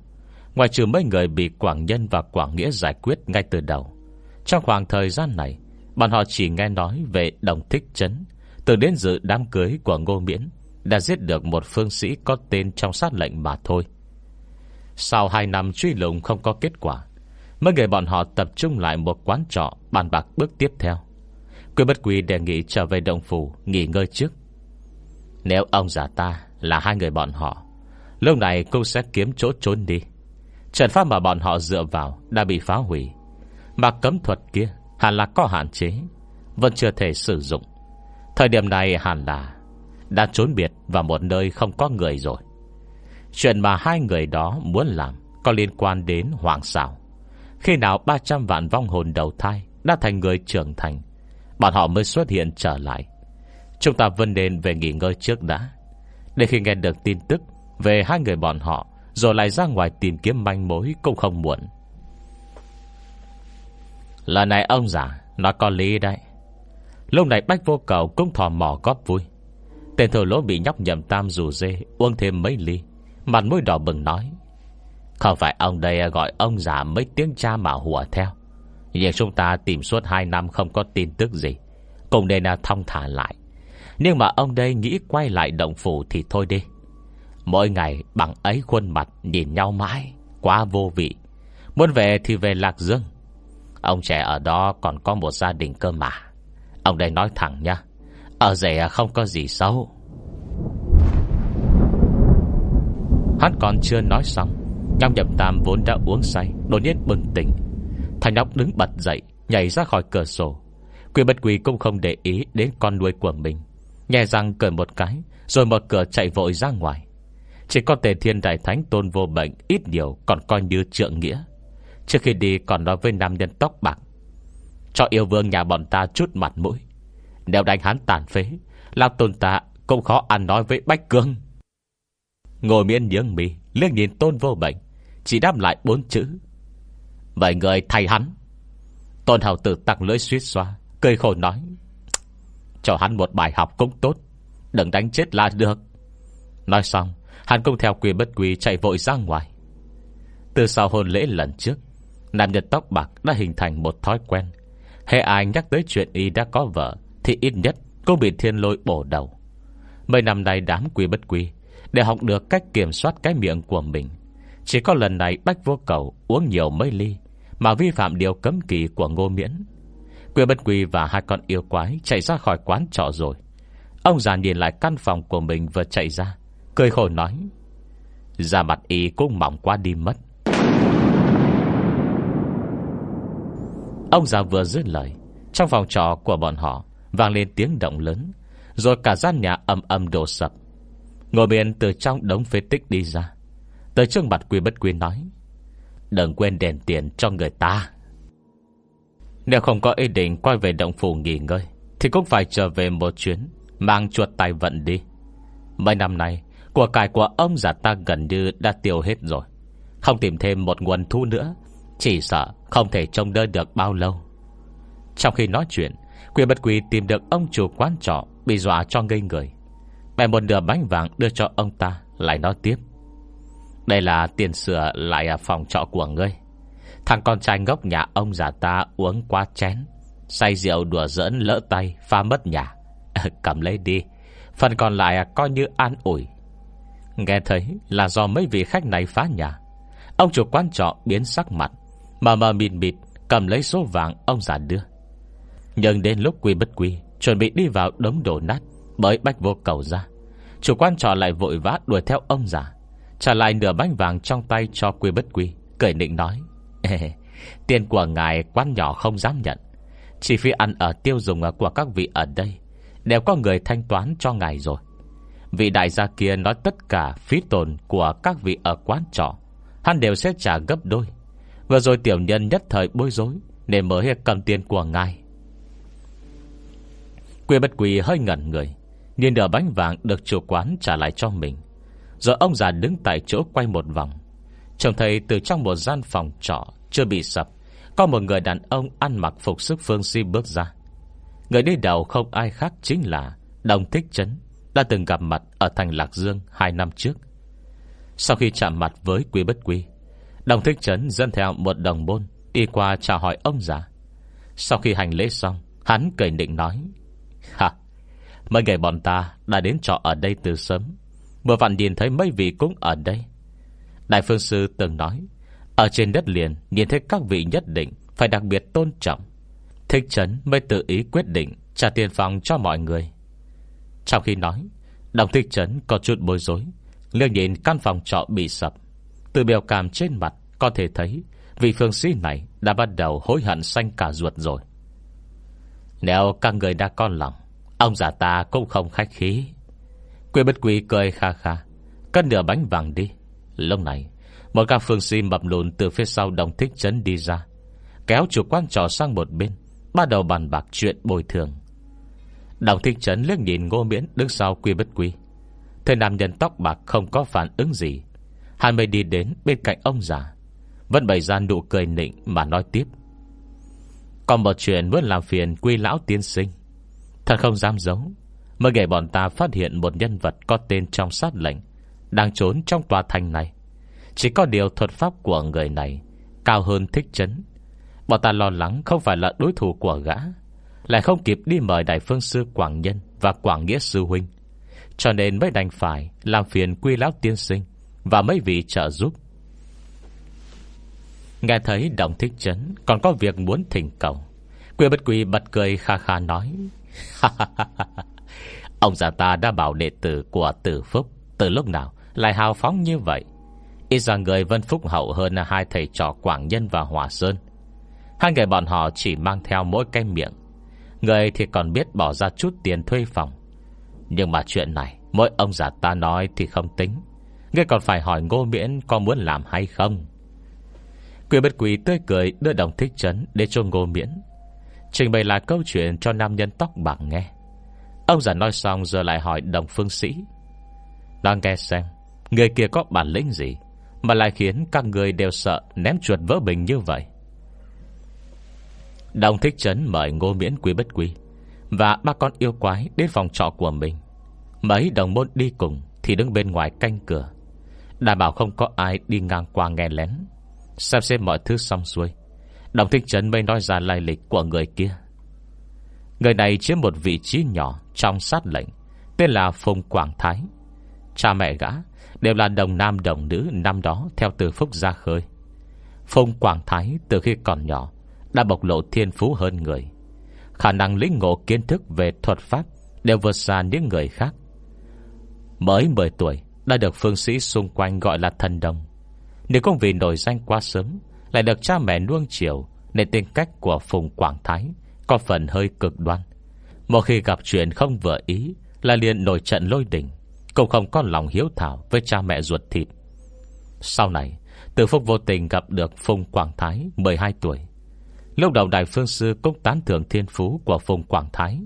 Ngoài trừ mấy người bị Quảng Nhân và Quảng Nghĩa giải quyết ngay từ đầu, Trong khoảng thời gian này, Bọn họ chỉ nghe nói về đồng thích chấn Từ đến dự đám cưới của Ngô Miễn, Đã giết được một phương sĩ có tên trong sát lệnh mà thôi. Sau hai năm truy lùng không có kết quả Mấy người bọn họ tập trung lại một quán trọ, Bàn bạc bước tiếp theo. Quy bất quy đề nghị trở về đồng phủ, Nghỉ ngơi trước. Nếu ông giả ta là hai người bọn họ, Lúc này cô sẽ kiếm chỗ trốn đi. Trận pháp mà bọn họ dựa vào Đã bị phá hủy. Mà cấm thuật kia hẳn là có hạn chế, Vẫn chưa thể sử dụng. Thời điểm này hẳn là Đã trốn biệt vào một nơi không có người rồi. Chuyện mà hai người đó muốn làm Có liên quan đến hoàng xảo. Khi nào 300 vạn vong hồn đầu thai Đã thành người trưởng thành, Bọn họ mới xuất hiện trở lại. Chúng ta vân nên về nghỉ ngơi trước đã. Để khi nghe được tin tức Về hai người bọn họ, Rồi lại ra ngoài tìm kiếm manh mối Cũng không muộn. Lần này ông già, Nó có lý đấy. Lúc này Bách Vô Cầu cũng thò mò góp vui. Tên thổ lỗ bị nhóc nhầm tam rủ dê Uống thêm mấy ly, Mặt mũi đỏ bừng nói không phải ông đây gọi ông già mấy tiếng cha mà hùa theo. Nhưng chúng ta tìm suốt 2 năm không có tin tức gì. Cùng nên à, thông thả lại. Nhưng mà ông đây nghĩ quay lại động phủ thì thôi đi. Mỗi ngày bằng ấy khuôn mặt nhìn nhau mãi, Quá vô vị. Muốn về thì về Lạc Dương. Ông trẻ ở đó còn có một gia đình cơ mà. Ông đây nói thẳng nha Ở rể không có gì xấu. Hắn còn chưa nói xong trong nhậm tam vốn đã uống say Đột nhiên bừng tỉnh. Thành óc đứng bật dậy, Nhảy ra khỏi cửa sổ. Quy bất quỳ cũng không để ý đến con nuôi của mình. Nghe răng cười một cái, Rồi mở cửa chạy vội ra ngoài. Chỉ có tề thiên đại thánh tôn vô bệnh Ít nhiều còn coi như trượng nghĩa. Trước khi đi còn nói với nam nhân tóc bạc. Cho yêu vương nhà bọn ta chút mặt mũi. Nếu đánh hắn tàn phế Làm tôn ta cũng khó ăn nói với Bách Cương. Ngồi miễn nhướng mi, Liếc nhìn tôn vô bệnh. Chỉ đáp lại bốn chữ. Vậy người thay hắn. Tôn hào tử tặng lưỡi suýt xoa, Cười khổ nói. Cho hắn một bài học cũng tốt. Đừng đánh chết là được. Nói xong, Hắn cũng theo quy bất quy chạy vội ra ngoài. Từ sau hôn lễ lần trước, Nam nhân tóc bạc đã hình thành một thói quen. Hệ ai nhắc tới chuyện y đã có vợ, Thì ít nhất cũng bị thiên lôi bổ đầu. Mấy năm nay đám quy bất quy, Để học được cách kiểm soát cái miệng của mình chỉ có lần này Bách vô cầu uống nhiều mấy ly Mà vi phạm điều cấm kỳ của ngô miễn. Quy bất Quỳ và hai con yêu quái Chạy ra khỏi quán trọ rồi. Ông già nhìn lại căn phòng của mình vừa chạy ra, Cười khổ nói, Da mặt y cũng mỏng quá đi mất. Ông già vừa dứt lời, Trong phòng trọ của bọn họ Vang lên tiếng động lớn, Rồi cả gian nhà âm âm đổ sập. Ngồi bên từ trong đống phế tích đi ra Tới trước mặt quy bất quy nói, Đừng quên đèn tiền cho người ta. Nếu không có ý định quay về động phủ nghỉ ngơi, Thì cũng phải trở về một chuyến Mang chuột tài vận đi. Mấy năm nay, Của cải của ông già ta gần như đã tiêu hết rồi. Không tìm thêm một nguồn thu nữa, Chỉ sợ không thể trông đỡ được bao lâu. Trong khi nói chuyện Quyền bất quỳ tìm được ông chủ quán trọ Bị dọa cho ngây người. Bè một nửa bánh vàng đưa cho ông ta, Lại nói tiếp. Đây là tiền sửa lại à, phòng trọ của ngươi. Thằng con trai ngốc nhà ông già ta uống quá chén. Say rượu đùa giỡn lỡ tay, Pha mất nhà. [LAUGHS] Cầm lấy đi. Phần còn lại à, coi như an ủi. Nghe thấy là do mấy vị khách này phá nhà. Ông chủ quán trọ biến sắc mặt, Mờ mờ mịt mịt, Cầm lấy số vàng ông già đưa. Nhưng đến lúc quy bất quy, Chuẩn bị đi vào đống đổ nát Bởi bách vô cầu ra. Chủ quan trọ lại vội vã đuổi theo ông già. Trả lại nửa bánh vàng trong tay cho quy bất quy, Cười định nói. [LAUGHS] Tiền của ngài quán nhỏ không dám nhận. Chỉ phí ăn ở tiêu dùng của các vị ở đây Đều có người thanh toán cho ngài rồi. Vị đại gia kia nói tất cả phí tồn của các vị ở quán trọ, Hắn đều sẽ trả gấp đôi. Vừa rồi tiểu nhân nhất thời bối rối, Nên mới cầm tiền của ngài. Quy bất quỳ hơi ngẩn người, Nhìn nửa bánh vàng được chủ quán trả lại cho mình. Rồi ông già đứng tại chỗ quay một vòng. Trông thấy từ trong một gian phòng trọ Chưa bị sập Có một người đàn ông ăn mặc phục sức phương si bước ra. Người đi đầu không ai khác chính là Đồng Thích Trấn Đã từng gặp mặt ở thành Lạc Dương Hai năm trước. Sau khi chạm mặt với Quý Bất Quý, Đồng Thích Trấn dân theo một đồng môn Đi qua chào hỏi ông già. Sau khi hành lễ xong Hắn cười định nói Ha Mấy ngày bọn ta đã đến trọ ở đây từ sớm Vừa vặn nhìn thấy mấy vị cũng ở đây. Đại Phương Sư từng nói, Ở trên đất liền Nhìn thấy các vị nhất định Phải đặc biệt tôn trọng. Thích chấn mới tự ý quyết định Trả tiền phòng cho mọi người. Trong khi nói, Đồng Thích chấn có chút bối rối Liêng nhìn căn phòng trọ bị sập. Từ biểu cảm trên mặt Có thể thấy Vị phương sĩ này đã bắt đầu hối hận xanh cả ruột rồi. Nếu các người đã con lòng, Ông già ta cũng không khách khí. Quê bất quý cười kha kha. Cất nửa bánh vàng đi. Lúc này, Một gà phương si mập lùn từ phía sau đồng thích trấn đi ra, Kéo chủ quan trò sang một bên, Bắt đầu bàn bạc chuyện bồi thường. Đồng thích trấn liếc nhìn ngô miễn Đứng sau quy bất quy. Thời nam nhân tóc bạc không có phản ứng gì, Hai mây đi đến bên cạnh ông già, Vẫn bày ra nụ cười nịnh Mà nói tiếp. Còn một chuyện muốn làm phiền quy lão tiên sinh, Thật không dám giấu Mới ngày bọn ta phát hiện một nhân vật Có tên trong sát lệnh, Đang trốn trong tòa thành này. Chỉ có điều thuật pháp của người này Cao hơn thích chấn. Bọn ta lo lắng không phải là đối thủ của gã, Lại không kịp đi mời Đại Phương Sư Quảng Nhân Và Quảng Nghĩa Sư Huynh. Cho nên mới đành phải Làm phiền quy lão tiên sinh Và mấy vị trợ giúp. Nghe thấy đồng thích chấn, Còn có việc muốn thỉnh cầu. Quy bất quy bật cười kha kha nói Ông già ta đã bảo đệ tử của tử phúc Từ lúc nào lại hào phóng như vậy? Ít ra người Vân Phúc hậu hơn Hai thầy trò Quảng Nhân và Hòa Sơn. Hai người bọn họ chỉ mang theo mỗi cái miệng. Người thì còn biết bỏ ra chút tiền thuê phòng. Nhưng mà chuyện này, Mỗi ông già ta nói thì không tính. Ngươi còn phải hỏi ngô miễn Có muốn làm hay không. Quỷ bất quỷ tươi cười đưa đồng thích trấn Để cho ngô miễn. Trình bày lại câu chuyện cho nam nhân tóc bạc nghe. Ông già nói xong rồi lại hỏi đồng phương sĩ. Đang nghe xem, Người kia có bản lĩnh gì Mà lại khiến các người đều sợ Ném chuột vỡ bình như vậy? Đồng thích trấn mời ngô miễn quý bất quý Và ba con yêu quái đến phòng trọ của mình. Mấy đồng môn đi cùng Thì đứng bên ngoài canh cửa. Đảm bảo không có ai đi ngang qua nghe lén. Xem xem mọi thứ xong xuôi, Đồng thích trấn mới nói ra lai lịch của người kia. Người này chiếm một vị trí nhỏ Trong sát lệnh, Tên là Phùng Quảng Thái. Cha mẹ gã đều là đồng nam đồng nữ Năm đó theo từ phúc ra khơi. Phùng Quảng Thái từ khi còn nhỏ Đã bộc lộ thiên phú hơn người. Khả năng lĩnh ngộ kiến thức về thuật pháp Đều vượt xa những người khác. Mới 10 tuổi Đã được phương sĩ xung quanh gọi là thần đồng. Nếu không vì nổi danh quá sớm, lại được cha mẹ nuông chiều Nên tính cách của Phùng Quảng Thái có phần hơi cực đoan. Một khi gặp chuyện không vừa ý Là liền nổi trận lôi đình, Cũng không có lòng hiếu thảo với cha mẹ ruột thịt. Sau này Từ phúc vô tình gặp được Phùng Quảng Thái 12 tuổi. Lúc đầu Đại Phương Sư cũng tán thưởng thiên phú Của Phùng Quảng Thái.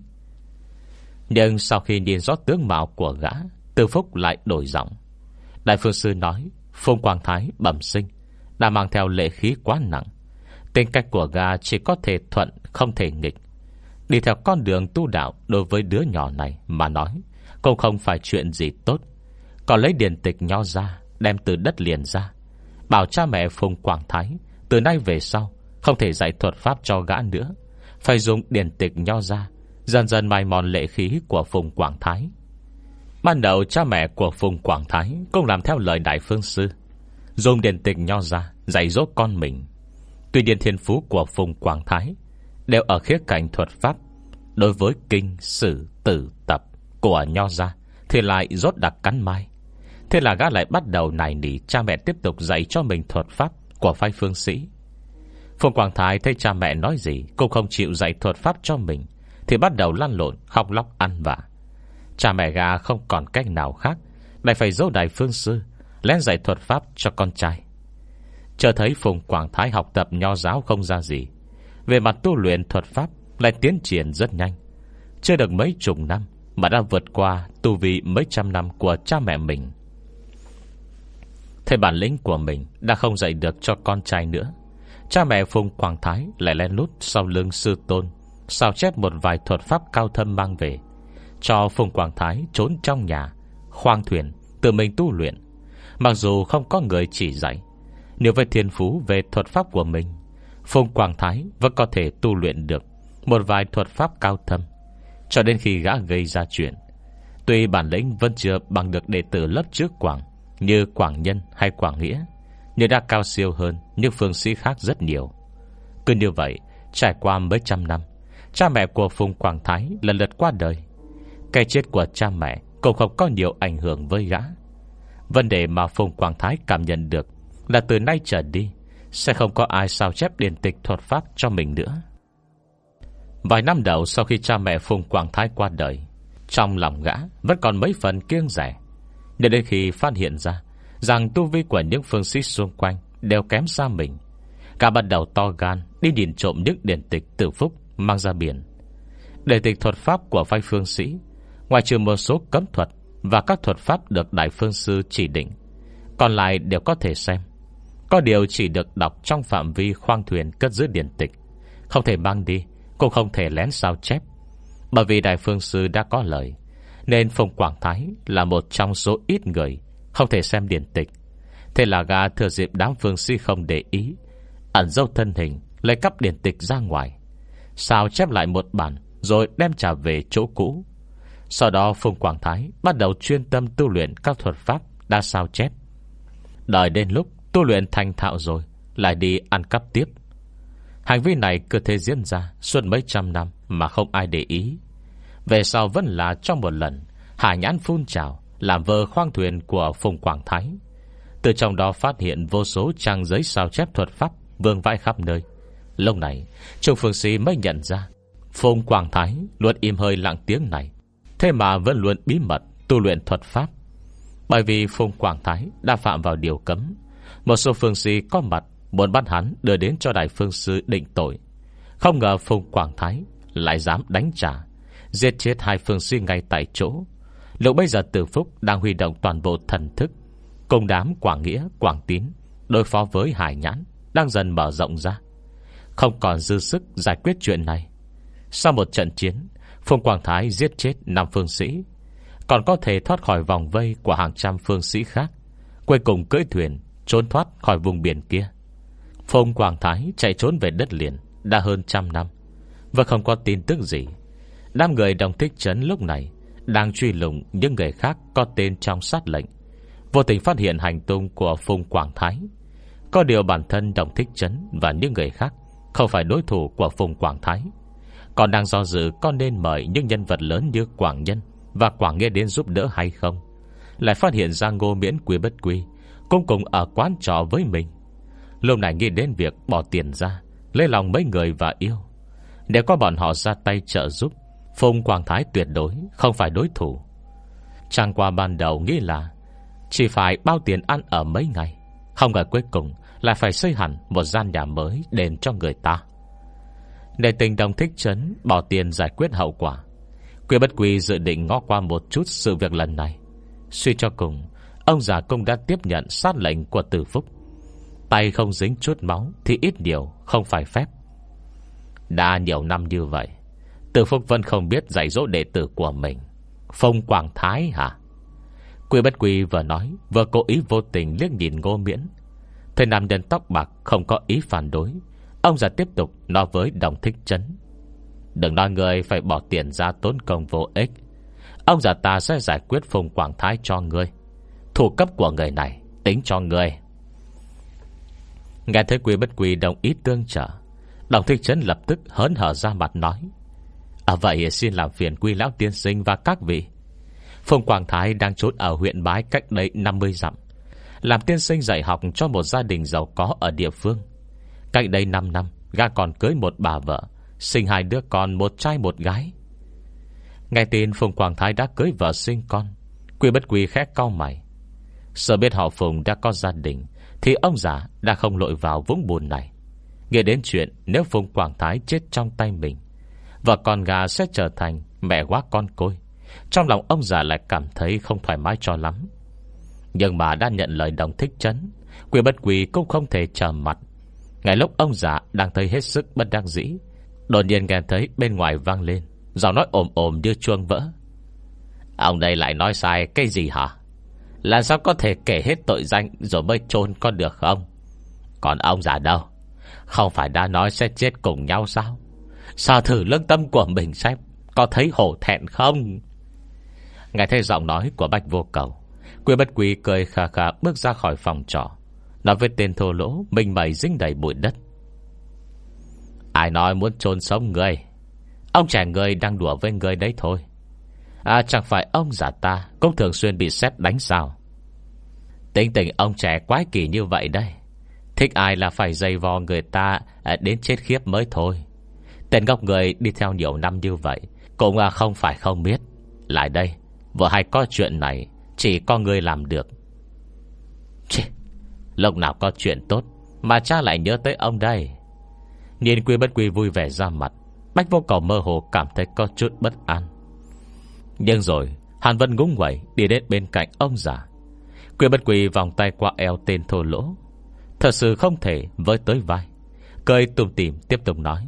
Nhưng sau khi nhìn rõ tướng mạo của gã Từ phúc lại đổi giọng. Đại Phương Sư nói Phùng Quảng Thái bẩm sinh đã mang theo lệ khí quá nặng. Tính cách của gà chỉ có thể thuận không thể nghịch. Đi theo con đường tu đạo đối với đứa nhỏ này Mà nói, Cũng không phải chuyện gì tốt. Còn lấy điển tịch nho ra, Đem từ đất liền ra, Bảo cha mẹ Phùng Quảng Thái, Từ nay về sau, Không thể dạy thuật pháp cho gã nữa. Phải dùng điển tịch nho ra, Dần dần mai mòn lệ khí của Phùng Quảng Thái. Ban đầu cha mẹ của Phùng Quảng Thái Cũng làm theo lời Đại Phương Sư, Dùng điển tịch nho ra Dạy dỗ con mình. Tuy nhiên thiên phú của Phùng Quảng Thái Đều ở khía cạnh thuật pháp. Đối với kinh sử tử tập Của nho gia, Thì lại rốt đặc cắn mai. Thế là gã lại bắt đầu nài nỉ Cha mẹ tiếp tục dạy cho mình thuật pháp Của phái phương sĩ. Phùng Quảng Thái thấy cha mẹ nói gì Cũng không chịu dạy thuật pháp cho mình Thì bắt đầu lăn lộn khóc lóc ăn vạ. Cha mẹ gà không còn cách nào khác Lại phải dỗ đại phương sư Lén dạy thuật pháp cho con trai. Chờ thấy Phùng Quảng Thái học tập nho giáo không ra gì về mặt tu luyện thuật pháp Lại tiến triển rất nhanh. Chưa được mấy chục năm Mà đã vượt qua tu vi mấy trăm năm của cha mẹ mình. Thế bản lĩnh của mình Đã không dạy được cho con trai nữa. Cha mẹ Phùng Quảng Thái lại len lút Sau lưng sư tôn, Sao chép một vài thuật pháp cao thâm mang về, Cho Phùng Quảng Thái trốn trong nhà, Khoang thuyền, Tự mình tu luyện. Mặc dù không có người chỉ dạy, Nếu về thiên phú về thuật pháp của mình Phùng Quảng Thái vẫn có thể tu luyện được Một vài thuật pháp cao thâm, Cho đến khi gã gây ra chuyện. Tuy bản lĩnh vẫn chưa bằng được đệ tử lớp trước Quảng, Như Quảng Nhân hay Quảng Nghĩa, Nhưng đã cao siêu hơn những phương sĩ khác rất nhiều. Cứ như vậy, Trải qua mấy trăm năm, Cha mẹ của Phùng Quảng Thái lần lượt qua đời. Cái chết của cha mẹ Cũng không có nhiều ảnh hưởng với gã. Vấn đề mà Phùng Quảng Thái cảm nhận được Là từ nay trở đi sẽ không có ai sao chép điển tịch thuật pháp cho mình nữa. Vài năm đầu sau khi cha mẹ Phùng Quảng Thái qua đời, Trong lòng gã Vẫn còn mấy phần kiêng rẻ. Để đến khi phát hiện ra Rằng tu vi của những phương sĩ xung quanh Đều kém xa mình Cả bắt đầu to gan Đi nhìn trộm những điển tịch tử phúc Mang ra biển. Để tịch thuật pháp của vai phương sĩ Ngoài trừ một số cấm thuật Và các thuật pháp được Đại Phương Sư chỉ định, Còn lại đều có thể xem. Có điều chỉ được đọc trong phạm vi khoang thuyền cất giữ điển tịch. Không thể mang đi, Cũng không thể lén sao chép. Bởi vì Đại Phương Sư đã có lời, Nên Phùng Quảng Thái là một trong số ít người Không thể xem điển tịch. Thế là gà thừa dịp đám phương sư không để ý, Ẩn dâu thân hình, Lấy cắp điển tịch ra ngoài. Sao chép lại một bản, Rồi đem trả về chỗ cũ. Sau đó Phùng Quảng Thái Bắt đầu chuyên tâm tu luyện các thuật pháp Đã sao chép. Đợi đến lúc tu luyện thành thạo rồi, Lại đi ăn cắp tiếp. Hành vi này cứ thế diễn ra Suốt mấy trăm năm mà không ai để ý. Về sau vẫn là trong một lần Hải nhãn phun trào, Làm vơ khoang thuyền của Phùng Quảng Thái. Từ trong đó phát hiện vô số trang giấy sao chép thuật pháp Vương vãi khắp nơi. Lâu này Trung Phương Sĩ mới nhận ra, Phùng Quảng Thái luôn im hơi lặng tiếng này. Thế mà vẫn luôn bí mật Tu luyện thuật pháp. Bởi vì Phùng Quảng Thái đã phạm vào điều cấm một số phương sĩ có mặt Muốn bắt hắn đưa đến cho đại phương sư định tội. Không ngờ Phùng Quảng Thái Lại dám đánh trả Giết chết hai phương sĩ ngay tại chỗ. Lúc bây giờ Tử Phúc đang huy động toàn bộ thần thức Cùng đám Quảng Nghĩa, Quảng Tín Đối phó với Hải Nhãn Đang dần mở rộng ra. Không còn dư sức giải quyết chuyện này. Sau một trận chiến Phùng Quảng Thái giết chết 5 phương sĩ Còn có thể thoát khỏi vòng vây Của hàng trăm phương sĩ khác Cuối cùng cưỡi thuyền Trốn thoát khỏi vùng biển kia. Phong Quảng Thái chạy trốn về đất liền Đã hơn trăm năm Và không có tin tức gì. Đám người đồng thích trấn lúc này Đang truy lùng những người khác Có tên trong sát lệnh. Vô tình phát hiện hành tung của Phùng Quảng Thái. Có điều bản thân đồng thích trấn Và những người khác không phải đối thủ của Phùng Quảng Thái. Còn đang do dự có nên mời những nhân vật lớn như Quảng Nhân Và Quảng nghe đến giúp đỡ hay không? Lại phát hiện ra ngô miễn quy bất quy cũng cùng ở quán trọ với mình. Lúc này nghĩ đến việc bỏ tiền ra, Lấy lòng mấy người và yêu. Để có bọn họ ra tay trợ giúp, Phùng quang Thái tuyệt đối Không phải đối thủ. Trang qua ban đầu nghĩ là Chỉ phải bao tiền ăn ở mấy ngày, Không ngờ cuối cùng lại phải xây hẳn một gian nhà mới Đền cho người ta. Để tình đồng thích chấn, Bỏ tiền giải quyết hậu quả. Quy bất quy dự định ngó qua một chút sự việc lần này, Suy cho cùng Ông già công đã tiếp nhận sát lệnh của tử phúc. Tay không dính chút máu Thì ít điều không phải phép. Đã nhiều năm như vậy Tử phúc vẫn không biết dạy dỗ đệ tử của mình. Phong Quảng Thái hả? Quy bất quy vừa nói, Vừa cố ý vô tình liếc nhìn ngô miễn. Thầy nam nhân tóc bạc không có ý phản đối. Ông già tiếp tục nói với đồng thích chấn. Đừng nói người phải bỏ tiền ra tốn công vô ích. Ông già ta sẽ giải quyết phùng quảng thái cho người. Thủ cấp của người này, Tính cho người Nghe thấy quy bất quy đồng ý tương trợ, Đồng thích chấn lập tức hớn hở ra mặt nói À vậy xin làm phiền quy lão tiên sinh và các vị. Phùng Quảng Thái đang trốn ở huyện Bái cách đây 50 dặm, làm tiên sinh dạy học cho một gia đình giàu có ở địa phương. Cách đây 5 năm ga còn cưới một bà vợ, Sinh hai đứa con, một trai, một gái. Nghe tin Phùng Quảng Thái đã cưới vợ sinh con, Quy bất quy khét cao mày. Sợ biết họ Phùng đã có gia đình, Thì ông già đã không lội vào vũng buồn này. Nghe đến chuyện Nếu Phùng Quảng Thái chết trong tay mình và con gà sẽ trở thành Mẹ quá con côi, Trong lòng ông già lại cảm thấy không thoải mái cho lắm. Nhưng mà đã nhận lời đồng thích chấn Quỷ bất quỷ cũng không thể chờ mặt. Ngay lúc ông già đang thấy hết sức bất đắc dĩ, Đột nhiên nghe thấy bên ngoài vang lên, Giọng nói ồm ồm như chuông vỡ. Ông đây lại nói sai cái gì hả? Làm sao có thể kể hết tội danh Rồi mới chôn con được không? Còn ông già đâu? Không phải đã nói sẽ chết cùng nhau sao? Sao thử lương tâm của mình xem, Có thấy hổ thẹn không? Nghe thấy giọng nói của Bạch Vô Cầu, Quy bất quý cười khà khà bước ra khỏi phòng trọ, Nói với tên thô lỗ Mình mày dính đầy bụi đất. Ai nói muốn chôn sống người? Ông trẻ người đang đùa với người đấy thôi. À chẳng phải ông già ta Cũng thường xuyên bị xét đánh sao? Tính tình ông trẻ quái kỳ như vậy đây. Thích ai là phải dày vò người ta à, Đến chết khiếp mới thôi. Tên ngốc người đi theo nhiều năm như vậy Cũng à, không phải không biết. Lại đây vợ hay có chuyện này Chỉ có người làm được. Chê, Lúc nào có chuyện tốt Mà cha lại nhớ tới ông đây. Nhìn quy bất quy vui vẻ ra mặt Bách vô cầu mơ hồ cảm thấy có chút bất an. Nhưng rồi Hàn Vân ngúng quẩy đi đến bên cạnh ông già. Quyền bất quỳ vòng tay qua eo tên thô lỗ. Thật sự không thể với tới vai. Cười tùm tìm tiếp tục nói.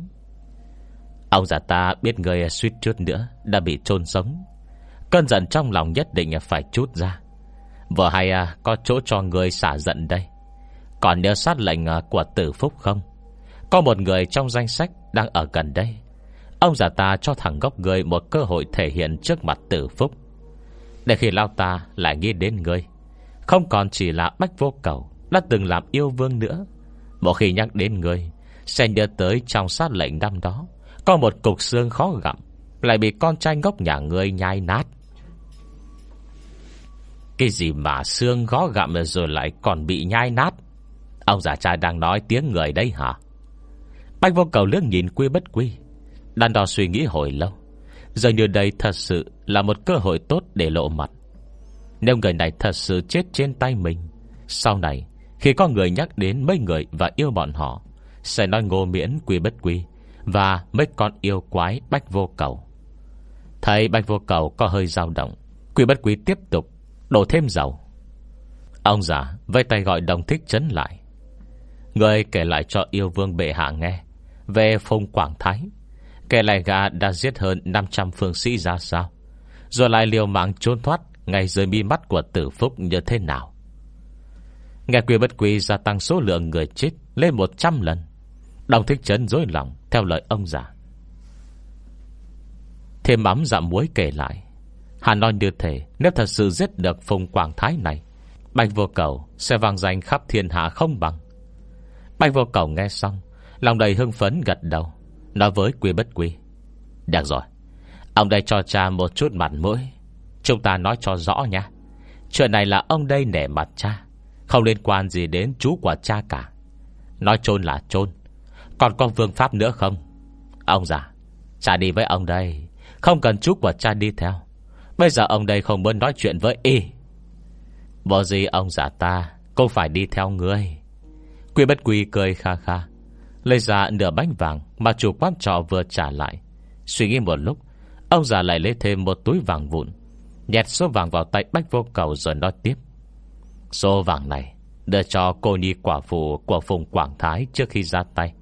Ông già ta biết người suýt chút nữa Đã bị chôn sống. Cơn giận trong lòng nhất định phải chút ra. Vợ hay à, có chỗ cho người xả giận đây. Còn nhớ sát lệnh à, của tử phúc không? Có một người trong danh sách Đang ở gần đây. Ông già ta cho thằng gốc người Một cơ hội thể hiện trước mặt tử phúc. Để khi lao ta lại nghĩ đến người Không còn chỉ là bách vô cầu, Đã từng làm yêu vương nữa. Một khi nhắc đến người Sẽ nhớ tới trong sát lệnh năm đó, Có một cục xương khó gặm, Lại bị con trai ngốc nhà người nhai nát. Cái gì mà xương gó gặm rồi lại còn bị nhai nát? Ông già trai đang nói tiếng người đây hả? Bách vô cầu lướt nhìn quy bất quy Đàn đo suy nghĩ hồi lâu. Giờ như đây thật sự là một cơ hội tốt để lộ mặt. Nếu người này thật sự chết trên tay mình, Sau này Khi có người nhắc đến mấy người và yêu bọn họ, Sẽ nói ngô miễn quy bất quy Và mấy con yêu quái bách vô cầu. Thấy bách vô cầu có hơi dao động, Quy bất quy tiếp tục Đổ thêm dầu. Ông già vây tay gọi đồng thích chấn lại. Người kể lại cho yêu vương bệ hạ nghe Về phùng Quảng Thái. Kể lại gà đã giết hơn 500 phương sĩ ra sao? Rồi lại liều mạng trốn thoát Ngay dưới mi mắt của tử phúc như thế nào? Nghe quy bất quy gia tăng số lượng người chết Lên 100 lần, Đồng thích chấn dối lòng Theo lời ông già. Thêm mắm dạm muối kể lại, hà nói như thế Nếu thật sự giết được Phùng Quảng Thái này, Bạch vô cầu sẽ vang danh khắp thiên hạ không bằng. Bạch vô cầu nghe xong, Lòng đầy hưng phấn gật đầu. Nói với quy bất quy. Được rồi. Ông đây cho cha một chút mặt mũi. Chúng ta nói cho rõ nha. Chuyện này là ông đây nể mặt cha. Không liên quan gì đến chú của cha cả. Nói chôn là chôn. Còn có vương pháp nữa không? Ông già, Cha đi với ông đây. Không cần chú của cha đi theo. Bây giờ ông đây không muốn nói chuyện với y. Bỏ gì ông giả ta Cũng phải đi theo người. Quy bất quy cười kha kha. Lấy ra nửa bánh vàng Mà chủ quán trọ vừa trả lại. Suy nghĩ một lúc, Ông già lại lấy thêm một túi vàng vụn Nhẹt số vàng vào tay bách vô cầu rồi nói tiếp. Số vàng này Đưa cho cô nhi quả phụ Của Phùng Quảng Thái trước khi ra tay.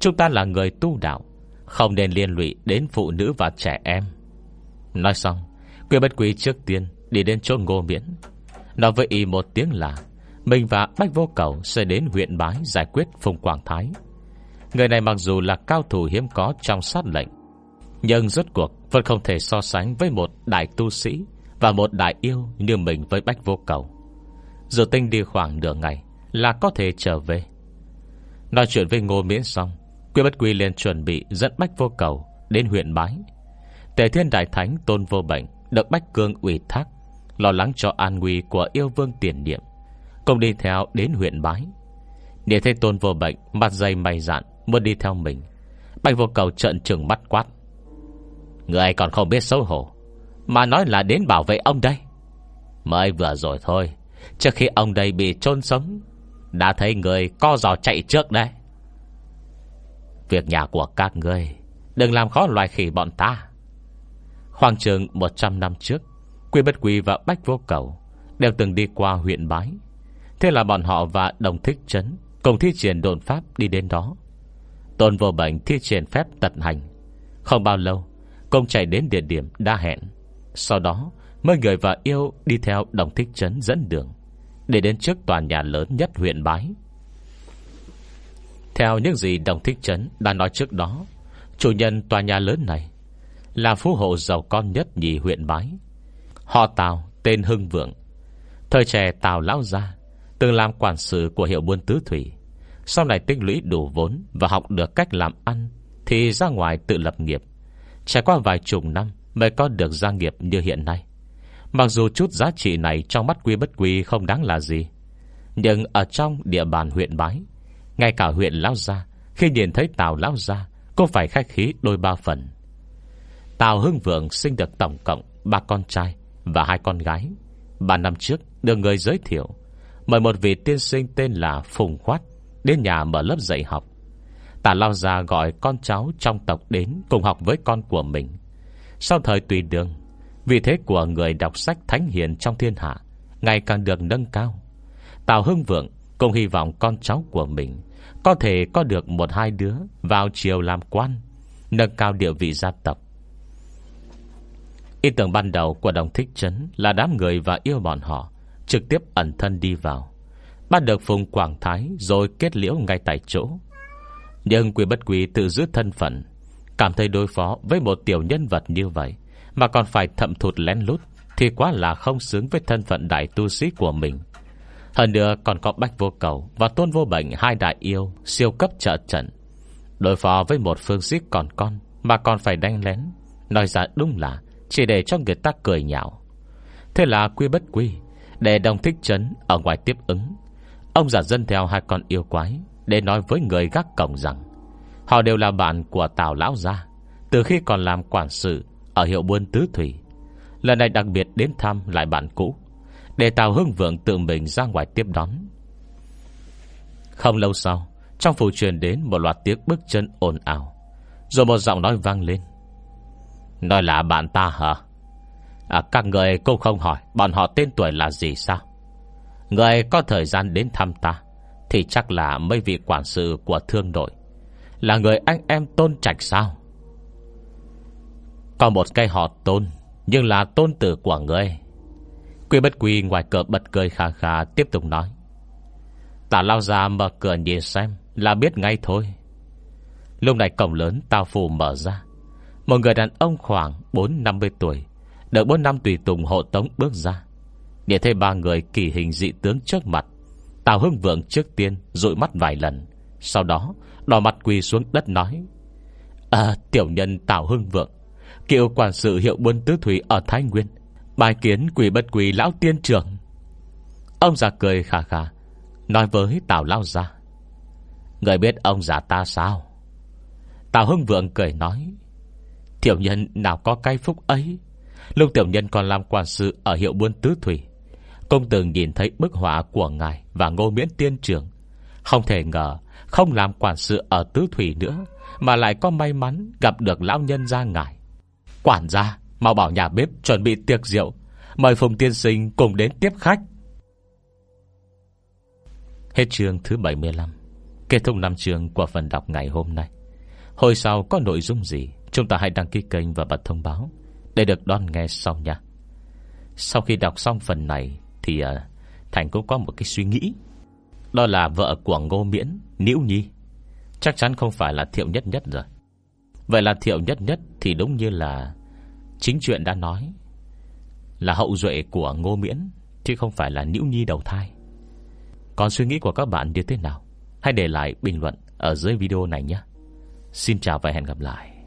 Chúng ta là người tu đạo, Không nên liên lụy đến phụ nữ và trẻ em. Nói xong Quyên bất quý trước tiên Đi đến chỗ ngô miễn. Nói với y một tiếng là, Mình và Bách Vô Cầu sẽ đến huyện Bái Giải quyết Phùng Quảng Thái. Người này mặc dù là cao thủ hiếm có trong sát lệnh, Nhưng rốt cuộc Vẫn không thể so sánh với một đại tu sĩ Và một đại yêu như mình với Bách Vô Cầu. Dự tinh đi khoảng nửa ngày Là có thể trở về. Nói chuyện với Ngô Miễn xong, Quy Bất Quy liền chuẩn bị dẫn Bách Vô Cầu Đến huyện Bái. Tề Thiên Đại Thánh Tôn Vô Bệnh được Bách Cương ủy thác, Lo lắng cho an nguy của yêu vương tiền niệm Cùng đi theo đến huyện Bái. Để thấy tôn vô bệnh Mặt dày mày dạn Muốn đi theo mình. Bạch vô cầu trận trừng mắt quát. Người còn không biết xấu hổ, Mà nói là đến bảo vệ ông đây. Mới vừa rồi thôi, Trước khi ông đây bị chôn sống, Đã thấy người co giò chạy trước đây Việc nhà của các ngươi Đừng làm khó loài khỉ bọn ta. Khoảng trường 100 năm trước, Quy bất quy và bách vô cầu Đều từng đi qua huyện Bái. Thế là bọn họ và đồng thích trấn Cùng thi triển đồn pháp đi đến đó. Tôn vô bệnh thi triển phép tận hành. Không bao lâu, Công chạy đến địa điểm đa hẹn. Sau đó, Mấy người và yêu đi theo đồng thích trấn dẫn đường, Để đến trước tòa nhà lớn nhất huyện Bái. Theo những gì đồng thích trấn đã nói trước đó, Chủ nhân tòa nhà lớn này Là phú hộ giàu con nhất nhì huyện Bái. Họ Tào, tên Hưng Vượng, Thời trẻ Tào Lão Gia, Từng làm quản sự của hiệu buôn tứ thủy. Sau này tích lũy đủ vốn Và học được cách làm ăn, Thì ra ngoài tự lập nghiệp. Trải qua vài chục năm Mới có được gia nghiệp như hiện nay. Mặc dù chút giá trị này Trong mắt quy bất quy không đáng là gì, Nhưng ở trong địa bàn huyện Bái, Ngay cả huyện Lão Gia, Khi nhìn thấy Tào Lão Gia Cũng phải khách khí đôi ba phần. Tào Hưng Vượng sinh được tổng cộng Ba con trai và hai con gái. Ba năm trước được người giới thiệu, Mời một vị tiên sinh tên là Phùng Khoát Đến nhà mở lớp dạy học. Tà Lao ra gọi con cháu trong tộc đến Cùng học với con của mình. Sau thời tùy đường Vị thế của người đọc sách thánh hiền trong thiên hạ Ngày càng được nâng cao. Tào Hưng Vượng cũng hy vọng con cháu của mình Có thể có được một hai đứa Vào chiều làm quan, Nâng cao địa vị gia tộc. Ý tưởng ban đầu của đồng thích trấn Là đám người và yêu bọn họ Trực tiếp ẩn thân đi vào. Bắt được Phùng Quảng Thái Rồi kết liễu ngay tại chỗ. Nhưng quỷ bất quỷ tự giữ thân phận, Cảm thấy đối phó với một tiểu nhân vật như vậy Mà còn phải thậm thụt lén lút Thì quá là không xứng với thân phận đại tu sĩ của mình. Hơn nữa còn có Bách Vô Cầu Và Tôn Vô Bệnh hai đại yêu Siêu cấp trợ trận. Đối phó với một phương sĩ còn con Mà còn phải đánh lén, Nói ra đúng là Chỉ để cho người ta cười nhạo. Thế là quy bất quy Để đồng thích trấn ở ngoài tiếp ứng Ông giả dân theo hai con yêu quái Để nói với người gác cổng rằng Họ đều là bạn của Tào Lão Gia Từ khi còn làm quản sự Ở hiệu buôn Tứ Thủy. Lần này đặc biệt đến thăm lại bạn cũ Để Tào Hưng Vượng tự mình ra ngoài tiếp đón. Không lâu sau Trong phủ truyền đến một loạt tiếng bước chân ồn ào Rồi một giọng nói vang lên. Nói là bạn ta hả? À, Các người cũng không hỏi Bọn họ tên tuổi là gì sao? Người có thời gian đến thăm ta, Thì chắc là mấy vị quản sự của thương đội. Là người anh em tôn trạch sao? Có một cây họ tôn, Nhưng là tôn tử của người. Quy bất quy ngoài cửa bật cười khà khà Tiếp tục nói. Tả lao ra mở cửa nhìn xem Là biết ngay thôi. Lúc này cổng lớn tao phù mở ra. Một người đàn ông khoảng 4-50 tuổi Đợi 4 năm tùy tùng hộ tống bước ra. Nhìn thấy ba người kỳ hình dị tướng trước mặt, Tào Hưng Vượng trước tiên Rụi mắt vài lần, Sau đó đỏ mặt quỳ xuống đất nói À tiểu nhân Tào Hưng Vượng Kiệu quản sự hiệu buôn tứ thủy ở Thái Nguyên, Bài kiến quỷ bất quỷ lão tiên trưởng. Ông già cười khà khà, Nói với Tào Lao ra Người biết ông già ta sao? Tào Hưng Vượng cười nói, Tiểu nhân nào có cái phúc ấy Lúc tiểu nhân còn làm quản sự Ở hiệu buôn tứ thủy Công từng nhìn thấy bức họa của ngài Và ngô miễn tiên trưởng. Không thể ngờ, Không làm quản sự ở tứ thủy nữa, Mà lại có may mắn gặp được lão nhân gia ngài. Quản gia, Mau bảo nhà bếp chuẩn bị tiệc rượu. Mời Phùng Tiên Sinh cùng đến tiếp khách. Hết chương thứ 75 Kết thúc năm chương của phần đọc ngày hôm nay. Hồi sau có nội dung gì, Chúng ta hãy đăng ký kênh và bật thông báo Để được đón nghe sau nha. Sau khi đọc xong phần này thì uh, Thành cũng có một cái suy nghĩ. Đó là vợ của Ngô Miễn Nữ Nhi. Chắc chắn không phải là Thiệu Nhất Nhất rồi. Vậy là Thiệu Nhất Nhất Thì đúng như là Chính chuyện đã nói Là hậu duệ của Ngô Miễn Chứ không phải là Nữ Nhi đầu thai. Còn suy nghĩ của các bạn như thế nào? Hãy để lại bình luận Ở dưới video này nhé. Xin chào và hẹn gặp lại.